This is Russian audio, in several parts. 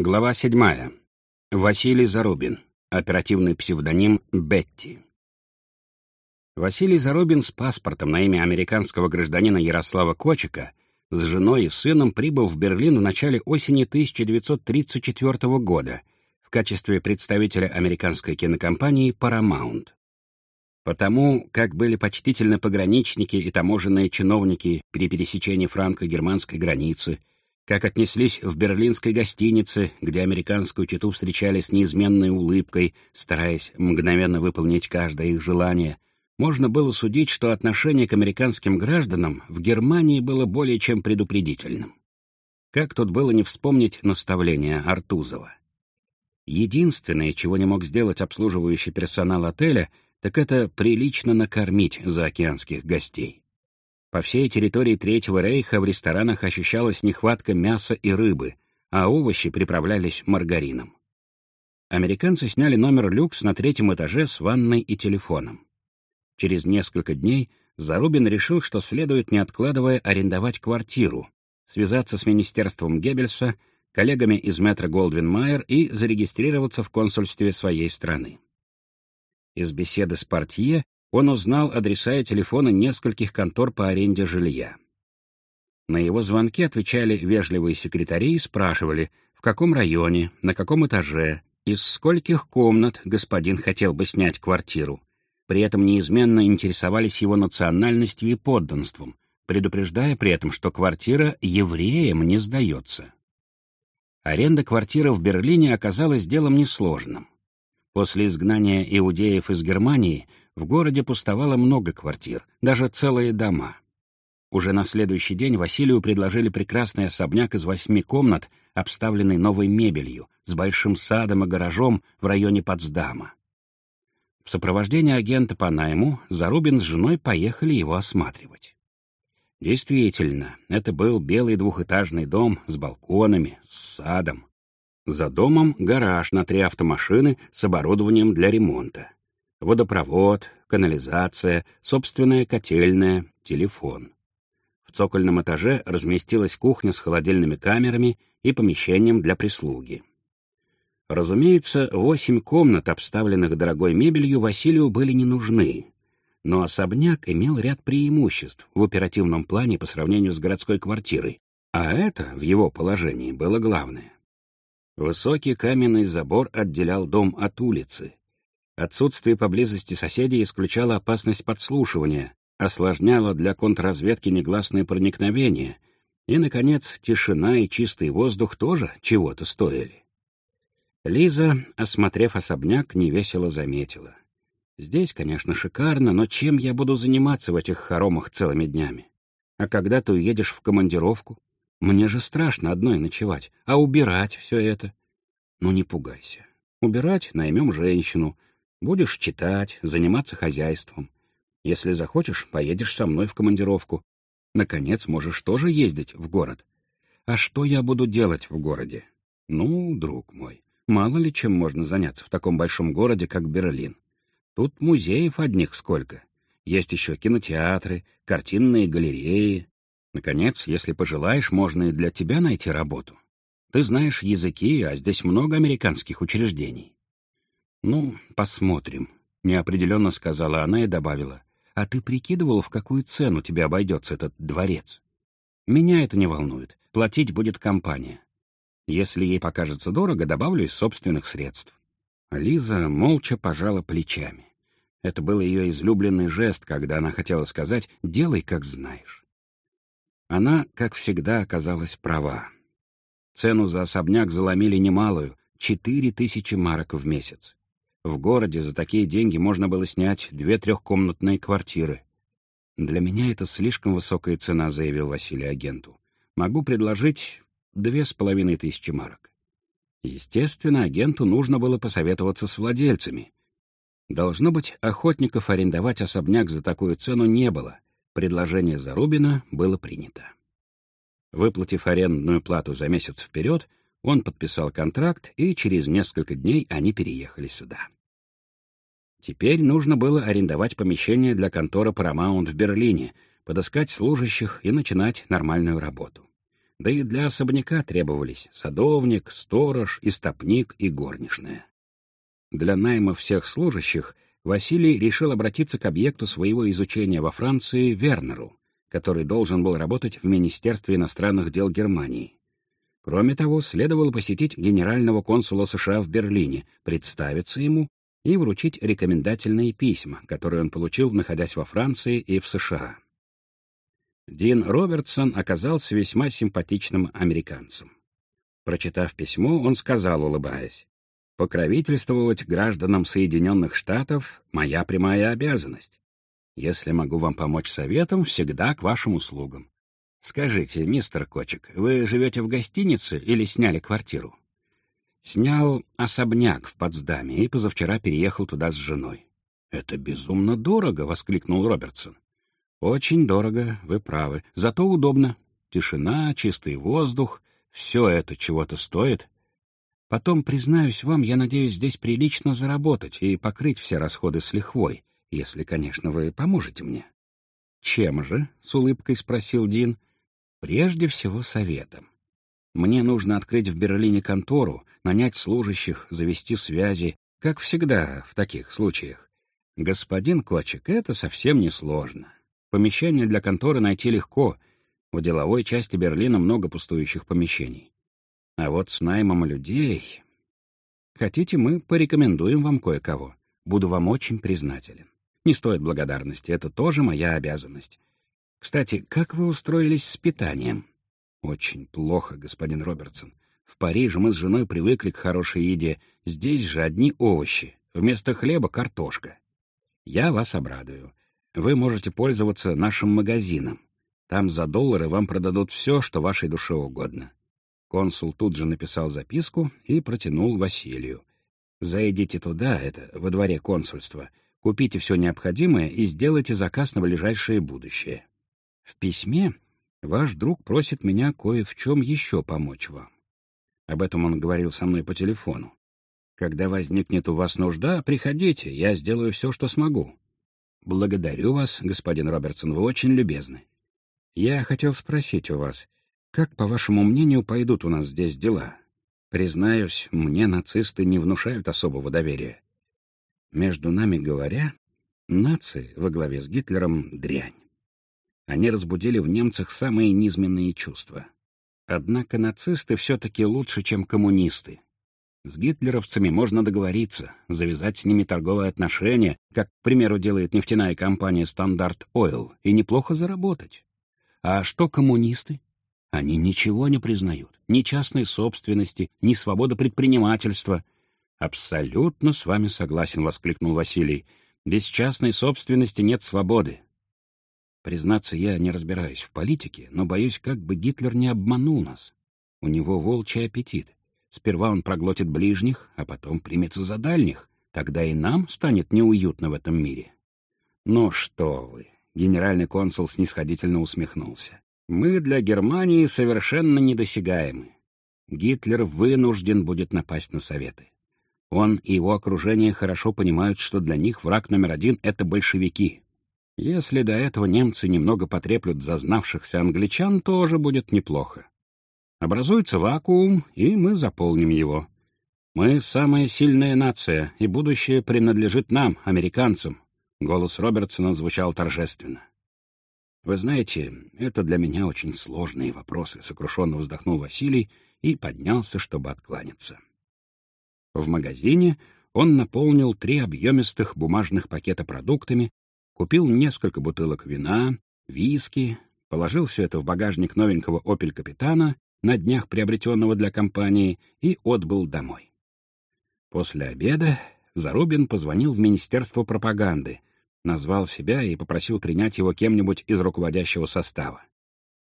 Глава 7. Василий Зарубин. Оперативный псевдоним Бетти. Василий Зарубин с паспортом на имя американского гражданина Ярослава Кочика с женой и сыном прибыл в Берлин в начале осени 1934 года в качестве представителя американской кинокомпании Paramount. Потому как были почтительны пограничники и таможенные чиновники при пересечении франко-германской границы, как отнеслись в берлинской гостинице, где американскую чету встречали с неизменной улыбкой, стараясь мгновенно выполнить каждое их желание, можно было судить, что отношение к американским гражданам в Германии было более чем предупредительным. Как тут было не вспомнить наставление Артузова? Единственное, чего не мог сделать обслуживающий персонал отеля, так это прилично накормить заокеанских гостей. По всей территории Третьего Рейха в ресторанах ощущалась нехватка мяса и рыбы, а овощи приправлялись маргарином. Американцы сняли номер люкс на третьем этаже с ванной и телефоном. Через несколько дней Зарубин решил, что следует, не откладывая, арендовать квартиру, связаться с министерством Геббельса, коллегами из метро Голдвин-Майер и зарегистрироваться в консульстве своей страны. Из беседы с портье он узнал адреса и телефоны нескольких контор по аренде жилья. На его звонки отвечали вежливые секретари и спрашивали, в каком районе, на каком этаже, из скольких комнат господин хотел бы снять квартиру. При этом неизменно интересовались его национальностью и подданством, предупреждая при этом, что квартира евреям не сдается. Аренда квартиры в Берлине оказалась делом несложным. После изгнания иудеев из Германии в городе пустовало много квартир, даже целые дома. Уже на следующий день Василию предложили прекрасный особняк из восьми комнат, обставленный новой мебелью, с большим садом и гаражом в районе Потсдама. В сопровождении агента по найму Зарубин с женой поехали его осматривать. Действительно, это был белый двухэтажный дом с балконами, с садом. За домом гараж на три автомашины с оборудованием для ремонта водопровод, канализация, собственная котельная, телефон. В цокольном этаже разместилась кухня с холодильными камерами и помещением для прислуги. Разумеется, восемь комнат, обставленных дорогой мебелью, Василию были не нужны, но особняк имел ряд преимуществ в оперативном плане по сравнению с городской квартирой, а это, в его положении, было главное. Высокий каменный забор отделял дом от улицы, Отсутствие поблизости соседей исключало опасность подслушивания, осложняло для контрразведки негласное проникновение, и, наконец, тишина и чистый воздух тоже чего-то стоили. Лиза, осмотрев особняк, невесело заметила. «Здесь, конечно, шикарно, но чем я буду заниматься в этих хоромах целыми днями? А когда ты уедешь в командировку? Мне же страшно одной ночевать, а убирать все это? Ну, не пугайся. Убирать наймем женщину, Будешь читать, заниматься хозяйством. Если захочешь, поедешь со мной в командировку. Наконец, можешь тоже ездить в город. А что я буду делать в городе? Ну, друг мой, мало ли чем можно заняться в таком большом городе, как Берлин. Тут музеев одних сколько. Есть еще кинотеатры, картинные галереи. Наконец, если пожелаешь, можно и для тебя найти работу. Ты знаешь языки, а здесь много американских учреждений. «Ну, посмотрим», — неопределенно сказала она и добавила. «А ты прикидывал, в какую цену тебе обойдется этот дворец?» «Меня это не волнует. Платить будет компания. Если ей покажется дорого, добавлю из собственных средств». Лиза молча пожала плечами. Это был ее излюбленный жест, когда она хотела сказать «делай, как знаешь». Она, как всегда, оказалась права. Цену за особняк заломили немалую — четыре тысячи марок в месяц. В городе за такие деньги можно было снять две трехкомнатные квартиры. «Для меня это слишком высокая цена», — заявил Василий агенту. «Могу предложить две с половиной тысячи марок». Естественно, агенту нужно было посоветоваться с владельцами. Должно быть, охотников арендовать особняк за такую цену не было. Предложение Зарубина было принято. Выплатив арендную плату за месяц вперед, он подписал контракт, и через несколько дней они переехали сюда. Теперь нужно было арендовать помещение для конторы Paramount в Берлине, подыскать служащих и начинать нормальную работу. Да и для особняка требовались садовник, сторож, истопник и горничная. Для найма всех служащих Василий решил обратиться к объекту своего изучения во Франции Вернеру, который должен был работать в Министерстве иностранных дел Германии. Кроме того, следовало посетить генерального консула США в Берлине, представиться ему и вручить рекомендательные письма, которые он получил, находясь во Франции и в США. Дин Робертсон оказался весьма симпатичным американцем. Прочитав письмо, он сказал, улыбаясь, «Покровительствовать гражданам Соединенных Штатов — моя прямая обязанность. Если могу вам помочь советом, всегда к вашим услугам. Скажите, мистер Кочек, вы живете в гостинице или сняли квартиру?» Снял особняк в Потсдаме и позавчера переехал туда с женой. «Это безумно дорого!» — воскликнул Робертсон. Очень дорого, вы правы. Зато удобно. Тишина, чистый воздух — все это чего-то стоит. Потом, признаюсь вам, я надеюсь здесь прилично заработать и покрыть все расходы с лихвой, если, конечно, вы поможете мне. «Чем же?» — с улыбкой спросил Дин. «Прежде всего советом. Мне нужно открыть в Берлине контору, нанять служащих, завести связи, как всегда в таких случаях. Господин Кочек, это совсем не сложно. Помещение для конторы найти легко. В деловой части Берлина много пустующих помещений. А вот с наймом людей... Хотите, мы порекомендуем вам кое-кого. Буду вам очень признателен. Не стоит благодарности, это тоже моя обязанность. Кстати, как вы устроились с питанием? Очень плохо, господин Робертсон. В Париже мы с женой привыкли к хорошей еде. Здесь же одни овощи. Вместо хлеба — картошка. Я вас обрадую вы можете пользоваться нашим магазином. Там за доллары вам продадут все, что вашей душе угодно. Консул тут же написал записку и протянул Василию. Зайдите туда, это, во дворе консульства, купите все необходимое и сделайте заказ на ближайшее будущее. В письме ваш друг просит меня кое в чем еще помочь вам. Об этом он говорил со мной по телефону. Когда возникнет у вас нужда, приходите, я сделаю все, что смогу. «Благодарю вас, господин Робертсон, вы очень любезны. Я хотел спросить у вас, как, по вашему мнению, пойдут у нас здесь дела? Признаюсь, мне нацисты не внушают особого доверия. Между нами говоря, нации во главе с Гитлером — дрянь. Они разбудили в немцах самые низменные чувства. Однако нацисты все-таки лучше, чем коммунисты. С гитлеровцами можно договориться, завязать с ними торговые отношения, как, к примеру, делает нефтяная компания «Standard Oil», и неплохо заработать. А что коммунисты? Они ничего не признают, ни частной собственности, ни свободы предпринимательства. «Абсолютно с вами согласен», — воскликнул Василий. «Без частной собственности нет свободы». Признаться, я не разбираюсь в политике, но боюсь, как бы Гитлер не обманул нас. У него волчий аппетит. Сперва он проглотит ближних, а потом примется за дальних. Тогда и нам станет неуютно в этом мире. Ну что вы, генеральный консул снисходительно усмехнулся. Мы для Германии совершенно недосягаемы. Гитлер вынужден будет напасть на Советы. Он и его окружение хорошо понимают, что для них враг номер один — это большевики. Если до этого немцы немного потреплют зазнавшихся англичан, тоже будет неплохо. Образуется вакуум, и мы заполним его. Мы самая сильная нация, и будущее принадлежит нам, американцам. Голос Робертсона звучал торжественно. Вы знаете, это для меня очень сложные вопросы, сокрушенно вздохнул Василий и поднялся, чтобы откланяться. В магазине он наполнил три объемистых бумажных пакета продуктами, купил несколько бутылок вина, виски, положил все это в багажник новенького «Опель Капитана» на днях приобретенного для компании, и отбыл домой. После обеда Зарубин позвонил в Министерство пропаганды, назвал себя и попросил принять его кем-нибудь из руководящего состава.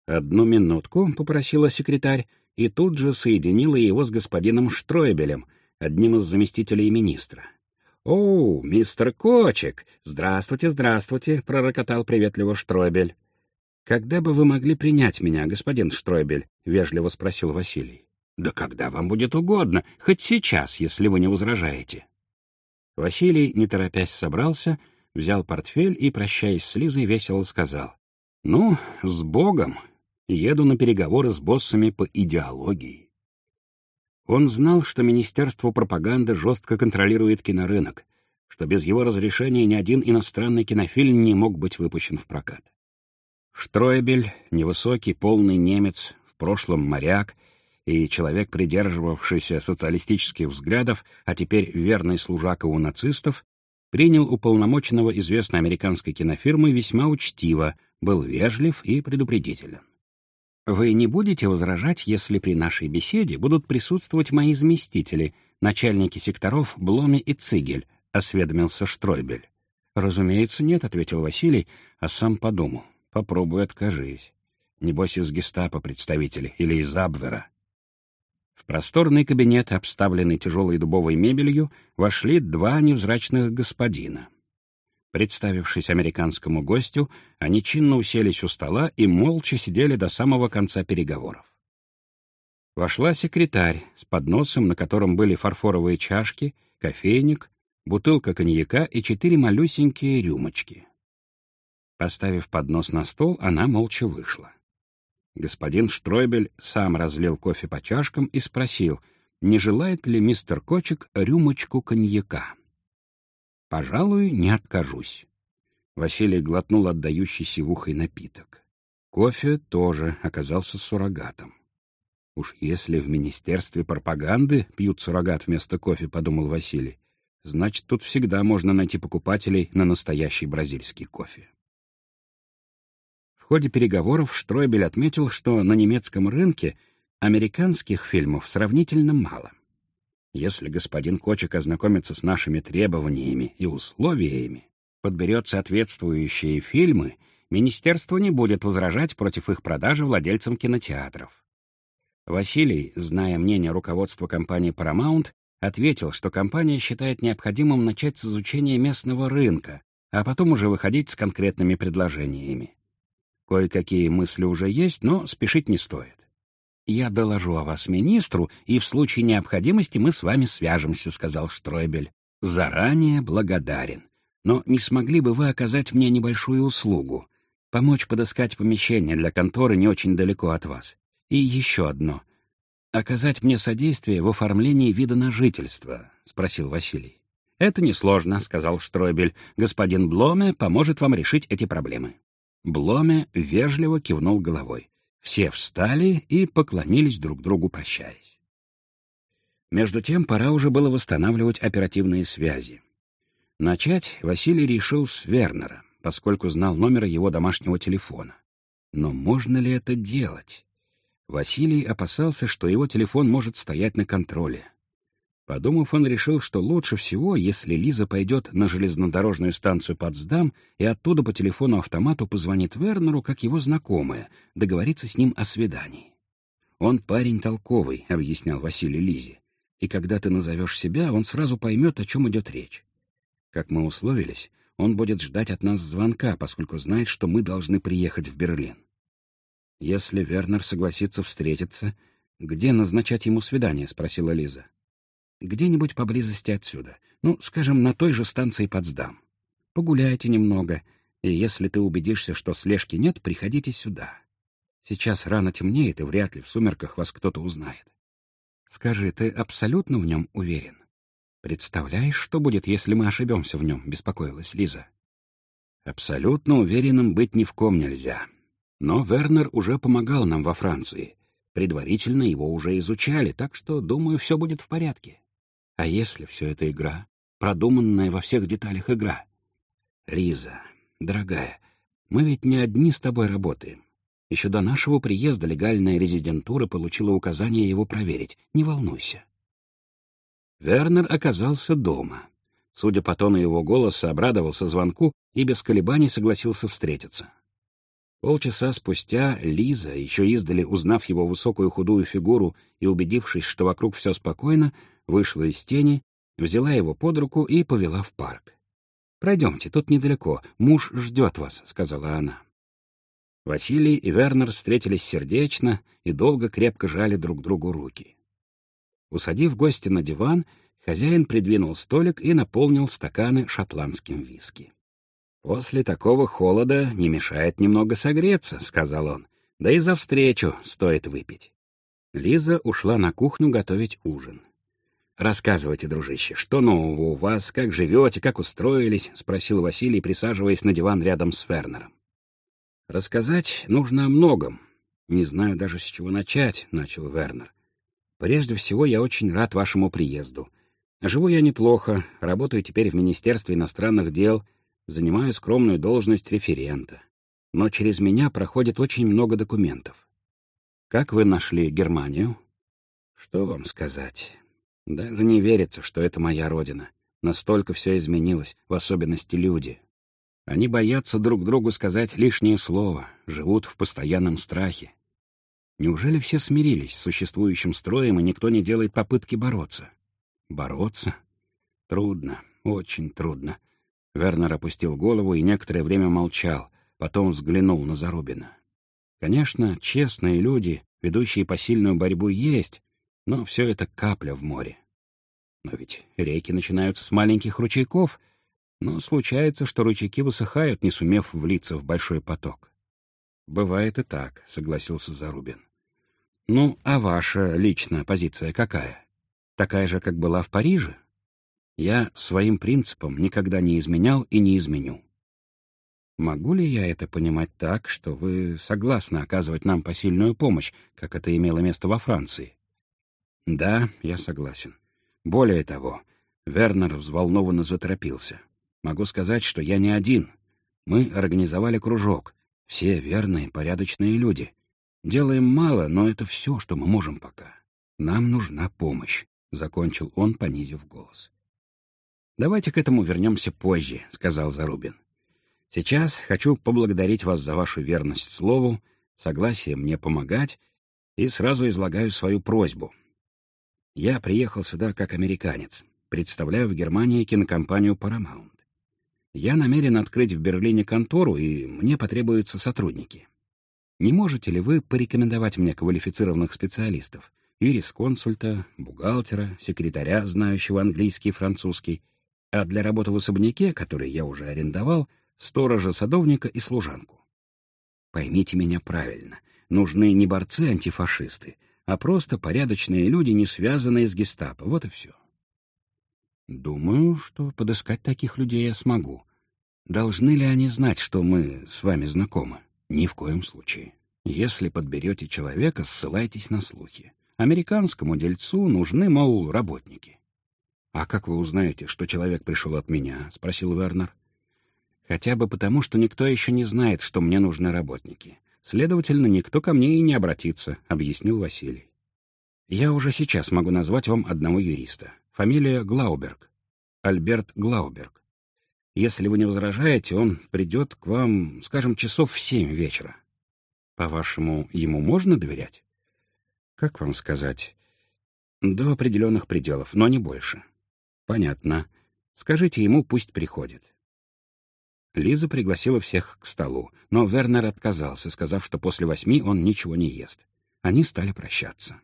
«Одну минутку», — попросила секретарь, и тут же соединила его с господином Штройбелем, одним из заместителей министра. «О, мистер Кочек! Здравствуйте, здравствуйте!» — пророкотал приветливо Штройбель. «Когда бы вы могли принять меня, господин Штройбель?» — вежливо спросил Василий. «Да когда вам будет угодно, хоть сейчас, если вы не возражаете». Василий, не торопясь, собрался, взял портфель и, прощаясь с Лизой, весело сказал. «Ну, с Богом! Еду на переговоры с боссами по идеологии. Он знал, что Министерство пропаганды жестко контролирует кинорынок, что без его разрешения ни один иностранный кинофильм не мог быть выпущен в прокат. Штройбель, невысокий, полный немец, в прошлом моряк и человек, придерживавшийся социалистических взглядов, а теперь верный служака у нацистов, принял уполномоченного известной американской кинофирмы весьма учтиво, был вежлив и предупредителен. «Вы не будете возражать, если при нашей беседе будут присутствовать мои заместители, начальники секторов Бломе и Цигель», — осведомился Штройбель. «Разумеется, нет», — ответил Василий, а сам подумал. «Попробуй откажись. Небось, из гестапо представители или из Абвера». В просторный кабинет, обставленный тяжелой дубовой мебелью, вошли два невзрачных господина. Представившись американскому гостю, они чинно уселись у стола и молча сидели до самого конца переговоров. Вошла секретарь с подносом, на котором были фарфоровые чашки, кофейник, бутылка коньяка и четыре малюсенькие рюмочки. Поставив поднос на стол, она молча вышла. Господин Штройбель сам разлил кофе по чашкам и спросил, не желает ли мистер Кочек рюмочку коньяка. «Пожалуй, не откажусь». Василий глотнул отдающий сивухой напиток. Кофе тоже оказался суррогатом. «Уж если в Министерстве пропаганды пьют суррогат вместо кофе», — подумал Василий, значит, тут всегда можно найти покупателей на настоящий бразильский кофе. В ходе переговоров Штройбель отметил, что на немецком рынке американских фильмов сравнительно мало. Если господин Кочек ознакомится с нашими требованиями и условиями, подберет соответствующие фильмы, министерство не будет возражать против их продажи владельцам кинотеатров. Василий, зная мнение руководства компании Paramount, ответил, что компания считает необходимым начать с изучения местного рынка, а потом уже выходить с конкретными предложениями. Кое-какие мысли уже есть, но спешить не стоит. «Я доложу о вас министру, и в случае необходимости мы с вами свяжемся», — сказал Штройбель. «Заранее благодарен. Но не смогли бы вы оказать мне небольшую услугу? Помочь подыскать помещение для конторы не очень далеко от вас. И еще одно. Оказать мне содействие в оформлении вида на жительство», — спросил Василий. «Это несложно», — сказал Штройбель. «Господин Бломе поможет вам решить эти проблемы». Бломе вежливо кивнул головой. Все встали и поклонились друг другу, прощаясь. Между тем пора уже было восстанавливать оперативные связи. Начать Василий решил с Вернера, поскольку знал номер его домашнего телефона. Но можно ли это делать? Василий опасался, что его телефон может стоять на контроле. Подумав, он решил, что лучше всего, если Лиза пойдет на железнодорожную станцию Потсдам и оттуда по телефону-автомату позвонит Вернеру, как его знакомая, договориться с ним о свидании. «Он парень толковый», — объяснял Василий Лизе, «и когда ты назовешь себя, он сразу поймет, о чем идет речь. Как мы условились, он будет ждать от нас звонка, поскольку знает, что мы должны приехать в Берлин. Если Вернер согласится встретиться, где назначать ему свидание?» — спросила Лиза. Где-нибудь поблизости отсюда. Ну, скажем, на той же станции Потсдам. Погуляйте немного, и если ты убедишься, что слежки нет, приходите сюда. Сейчас рано темнеет, и вряд ли в сумерках вас кто-то узнает. Скажи, ты абсолютно в нем уверен? Представляешь, что будет, если мы ошибемся в нем, беспокоилась Лиза. Абсолютно уверенным быть ни в ком нельзя. Но Вернер уже помогал нам во Франции. Предварительно его уже изучали, так что, думаю, все будет в порядке. А если все это игра, продуманная во всех деталях игра? Лиза, дорогая, мы ведь не одни с тобой работаем. Еще до нашего приезда легальная резидентура получила указание его проверить. Не волнуйся. Вернер оказался дома. Судя по тону его голоса, обрадовался звонку и без колебаний согласился встретиться. Полчаса спустя Лиза, еще издали узнав его высокую худую фигуру и убедившись, что вокруг все спокойно, вышла из тени, взяла его под руку и повела в парк. «Пройдемте, тут недалеко, муж ждет вас», — сказала она. Василий и Вернер встретились сердечно и долго крепко жали друг другу руки. Усадив гостя на диван, хозяин придвинул столик и наполнил стаканы шотландским виски. «После такого холода не мешает немного согреться», — сказал он. Да и за встречу стоит выпить. Лиза ушла на кухню готовить ужин. «Рассказывайте, дружище, что нового у вас, как живете, как устроились?» — спросил Василий, присаживаясь на диван рядом с Фернером. «Рассказать нужно о многом. Не знаю даже, с чего начать», — начал Вернер. «Прежде всего, я очень рад вашему приезду. Живу я неплохо, работаю теперь в Министерстве иностранных дел, занимаю скромную должность референта. Но через меня проходит очень много документов. Как вы нашли Германию? Что вам сказать? Даже не верится, что это моя родина. Настолько все изменилось, в особенности люди. Они боятся друг другу сказать лишнее слово, живут в постоянном страхе. Неужели все смирились с существующим строем, и никто не делает попытки бороться? Бороться? Трудно, очень трудно. Вернер опустил голову и некоторое время молчал, потом взглянул на Зарубина. Конечно, честные люди, ведущие посильную борьбу, есть, но все это капля в море. Но ведь реки начинаются с маленьких ручейков, но случается, что ручейки высыхают, не сумев влиться в большой поток. «Бывает и так», — согласился Зарубин. «Ну, а ваша личная позиция какая?» такая же, как была в Париже? Я своим принципам никогда не изменял и не изменю. Могу ли я это понимать так, что вы согласны оказывать нам посильную помощь, как это имело место во Франции? Да, я согласен. Более того, Вернер взволнованно заторопился. Могу сказать, что я не один. Мы организовали кружок. Все верные, порядочные люди. Делаем мало, но это все, что мы можем пока. Нам нужна помощь. — закончил он, понизив голос. «Давайте к этому вернемся позже», — сказал Зарубин. «Сейчас хочу поблагодарить вас за вашу верность слову, согласие мне помогать, и сразу излагаю свою просьбу. Я приехал сюда как американец, представляю в Германии кинокомпанию Paramount. Я намерен открыть в Берлине контору, и мне потребуются сотрудники. Не можете ли вы порекомендовать мне квалифицированных специалистов, юрисконсульта, бухгалтера, секретаря, знающего английский и французский, а для работы в особняке, который я уже арендовал, сторожа, садовника и служанку. Поймите меня правильно, нужны не борцы-антифашисты, а просто порядочные люди, не связанные с гестапо, вот и все. Думаю, что подыскать таких людей я смогу. Должны ли они знать, что мы с вами знакомы? Ни в коем случае. Если подберете человека, ссылайтесь на слухи. Американскому дельцу нужны, мол, работники. «А как вы узнаете, что человек пришел от меня?» — спросил Вернер. «Хотя бы потому, что никто еще не знает, что мне нужны работники. Следовательно, никто ко мне и не обратится», — объяснил Василий. «Я уже сейчас могу назвать вам одного юриста. Фамилия Глауберг. Альберт Глауберг. Если вы не возражаете, он придет к вам, скажем, часов в семь вечера. По-вашему, ему можно доверять?» Как вам сказать? До определенных пределов, но не больше. Понятно. Скажите ему, пусть приходит. Лиза пригласила всех к столу, но Вернер отказался, сказав, что после восьми он ничего не ест. Они стали прощаться.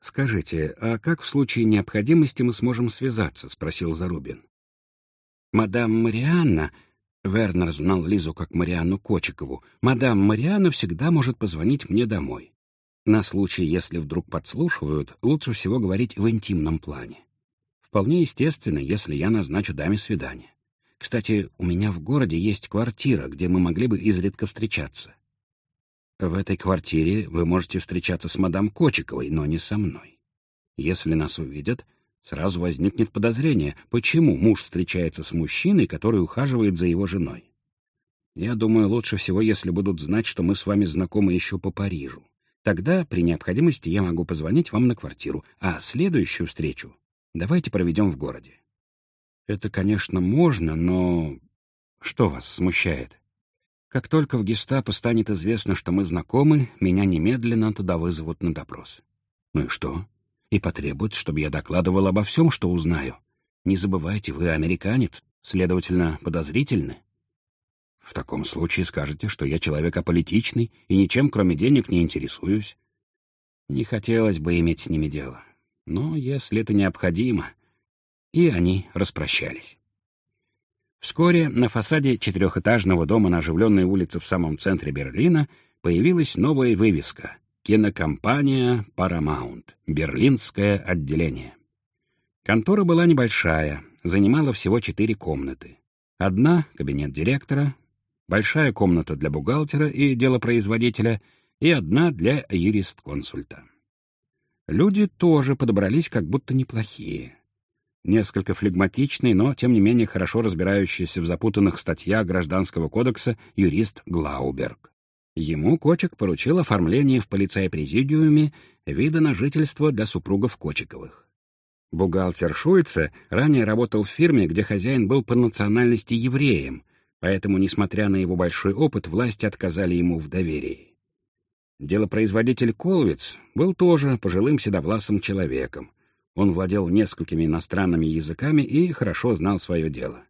«Скажите, а как в случае необходимости мы сможем связаться?» — спросил Зарубин. «Мадам Марианна...» — Вернер знал Лизу как Марианну Кочикову. «Мадам Марианна всегда может позвонить мне домой. На случай, если вдруг подслушивают, лучше всего говорить в интимном плане. Вполне естественно, если я назначу даме свидание. Кстати, у меня в городе есть квартира, где мы могли бы изредка встречаться. В этой квартире вы можете встречаться с мадам Кочиковой, но не со мной. Если нас увидят, сразу возникнет подозрение, почему муж встречается с мужчиной, который ухаживает за его женой. Я думаю, лучше всего, если будут знать, что мы с вами знакомы еще по Парижу. Тогда, при необходимости, я могу позвонить вам на квартиру, а следующую встречу давайте проведем в городе. Это, конечно, можно, но... Что вас смущает? Как только в гестапо станет известно, что мы знакомы, меня немедленно туда вызовут на допрос. Ну и что? И потребуют, чтобы я докладывал обо всем, что узнаю. Не забывайте, вы американец, следовательно, подозрительны. В таком случае скажете, что я человек аполитичный и ничем, кроме денег, не интересуюсь. Не хотелось бы иметь с ними дело. Но если это необходимо... И они распрощались. Вскоре на фасаде четырехэтажного дома на оживленной улице в самом центре Берлина появилась новая вывеска «Кинокомпания Paramount. Берлинское отделение». Контора была небольшая, занимала всего четыре комнаты. Одна — кабинет директора, большая комната для бухгалтера и делопроизводителя и одна для юрист-консульта. Люди тоже подобрались как будто неплохие. Несколько флегматичный, но, тем не менее, хорошо разбирающийся в запутанных статьях Гражданского кодекса юрист Глауберг. Ему Кочек поручил оформление в полицай-президиуме вида на жительство для супругов Кочековых. Бухгалтер Шульце ранее работал в фирме, где хозяин был по национальности евреем, поэтому, несмотря на его большой опыт, власти отказали ему в доверии. Делопроизводитель Колвиц был тоже пожилым седовласым человеком. Он владел несколькими иностранными языками и хорошо знал свое дело.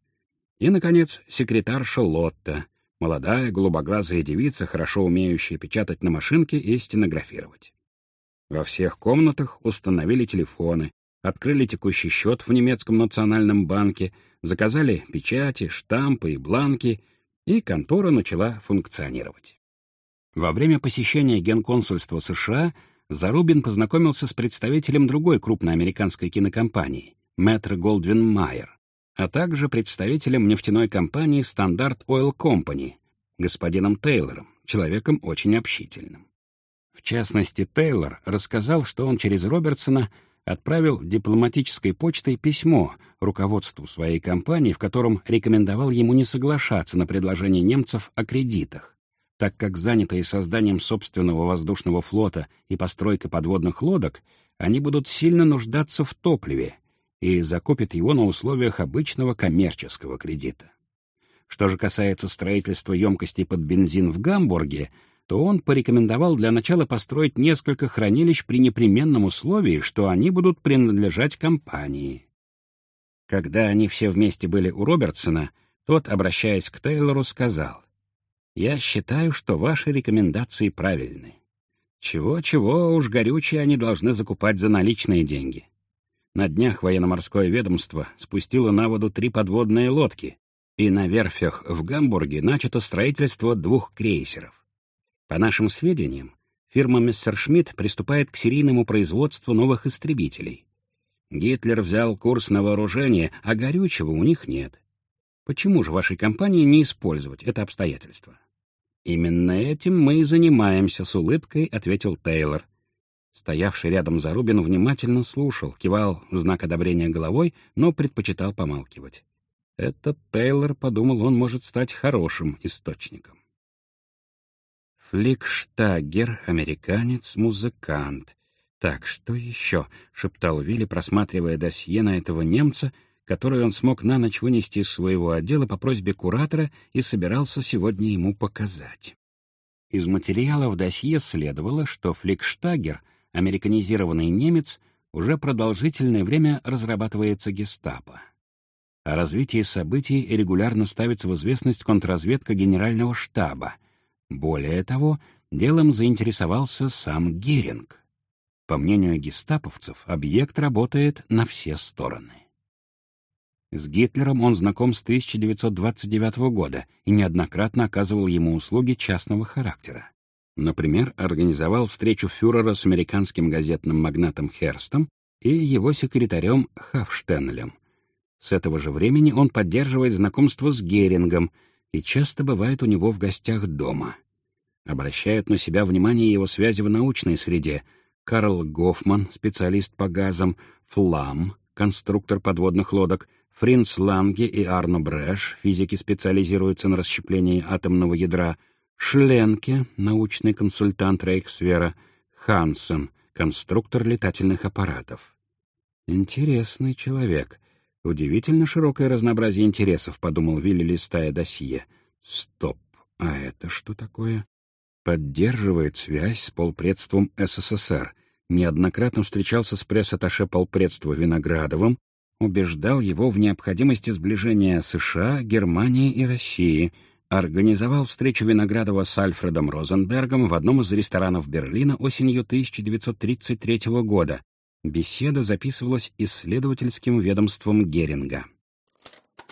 И, наконец, секретарша Лотта, молодая голубоглазая девица, хорошо умеющая печатать на машинке и стенографировать. Во всех комнатах установили телефоны, открыли текущий счет в немецком национальном банке, заказали печати, штампы и бланки, и контора начала функционировать. Во время посещения генконсульства США Зарубин познакомился с представителем другой крупной американской кинокомпании, Мэтр Голдвин Майер, а также представителем нефтяной компании Standard Oil Company, господином Тейлором, человеком очень общительным. В частности, Тейлор рассказал, что он через Робертсона отправил дипломатической почтой письмо руководству своей компании, в котором рекомендовал ему не соглашаться на предложение немцев о кредитах, так как занятые созданием собственного воздушного флота и постройкой подводных лодок, они будут сильно нуждаться в топливе и закупят его на условиях обычного коммерческого кредита. Что же касается строительства емкостей под бензин в Гамбурге — то он порекомендовал для начала построить несколько хранилищ при непременном условии, что они будут принадлежать компании. Когда они все вместе были у Робертсона, тот, обращаясь к Тейлору, сказал, «Я считаю, что ваши рекомендации правильны. Чего-чего уж горючее они должны закупать за наличные деньги. На днях военно-морское ведомство спустило на воду три подводные лодки, и на верфях в Гамбурге начато строительство двух крейсеров. По нашим сведениям, фирма Мессершмитт приступает к серийному производству новых истребителей. Гитлер взял курс на вооружение, а горючего у них нет. Почему же вашей компании не использовать это обстоятельство? «Именно этим мы и занимаемся», — с улыбкой ответил Тейлор. Стоявший рядом Зарубин внимательно слушал, кивал в знак одобрения головой, но предпочитал помалкивать. Этот Тейлор, подумал он, может стать хорошим источником. Фликштагер, американец, музыкант. Так, что еще? — шептал Вилли, просматривая досье на этого немца, который он смог на ночь вынести из своего отдела по просьбе куратора и собирался сегодня ему показать. Из материалов досье следовало, что Фликштагер, американизированный немец, уже продолжительное время разрабатывается гестапо. О развитии событий регулярно ставится в известность контрразведка Генерального штаба — более того, делом заинтересовался сам Геринг. По мнению гестаповцев, объект работает на все стороны. С Гитлером он знаком с 1929 года и неоднократно оказывал ему услуги частного характера. Например, организовал встречу фюрера с американским газетным магнатом Херстом и его секретарем Хафштенлем. С этого же времени он поддерживает знакомство с Герингом и часто бывает у него в гостях дома. Обращают на себя внимание его связи в научной среде. Карл Гофман, специалист по газам, Флам, конструктор подводных лодок, Фринц Ланге и Арно Брэш, физики специализируются на расщеплении атомного ядра, Шленке, научный консультант Рейхсвера, Хансен, конструктор летательных аппаратов. Интересный человек. Удивительно широкое разнообразие интересов, подумал Вилли, листая досье. Стоп, а это что такое? поддерживает связь с полпредством СССР, неоднократно встречался с пресс-атташе полпредства Виноградовым, убеждал его в необходимости сближения США, Германии и России, организовал встречу Виноградова с Альфредом Розенбергом в одном из ресторанов Берлина осенью 1933 года. Беседа записывалась исследовательским ведомством Геринга.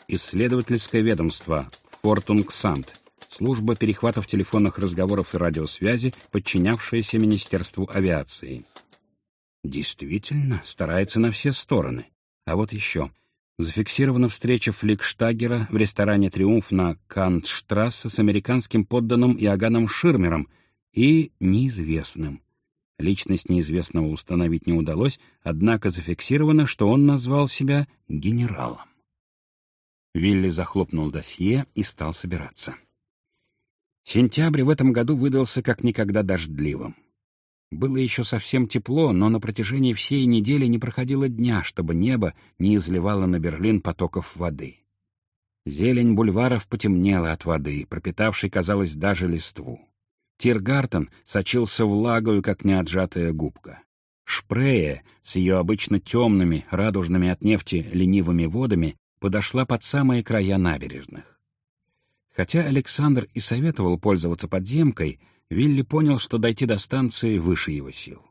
Исследовательское ведомство «Фортунгсант» служба перехватов телефонных разговоров и радиосвязи, подчинявшаяся Министерству авиации. Действительно, старается на все стороны. А вот еще. Зафиксирована встреча Фликштагера в ресторане «Триумф» на Кантштрассе с американским подданным Иоганном Ширмером и неизвестным. Личность неизвестного установить не удалось, однако зафиксировано, что он назвал себя генералом. Вилли захлопнул досье и стал собираться. Сентябрь в этом году выдался как никогда дождливым. Было еще совсем тепло, но на протяжении всей недели не проходило дня, чтобы небо не изливало на Берлин потоков воды. Зелень бульваров потемнела от воды, пропитавшей, казалось, даже листву. Тиргартен сочился влагою, как неотжатая губка. Шпрее с ее обычно темными, радужными от нефти ленивыми водами подошла под самые края набережных. Хотя Александр и советовал пользоваться подземкой, Вилли понял, что дойти до станции выше его сил.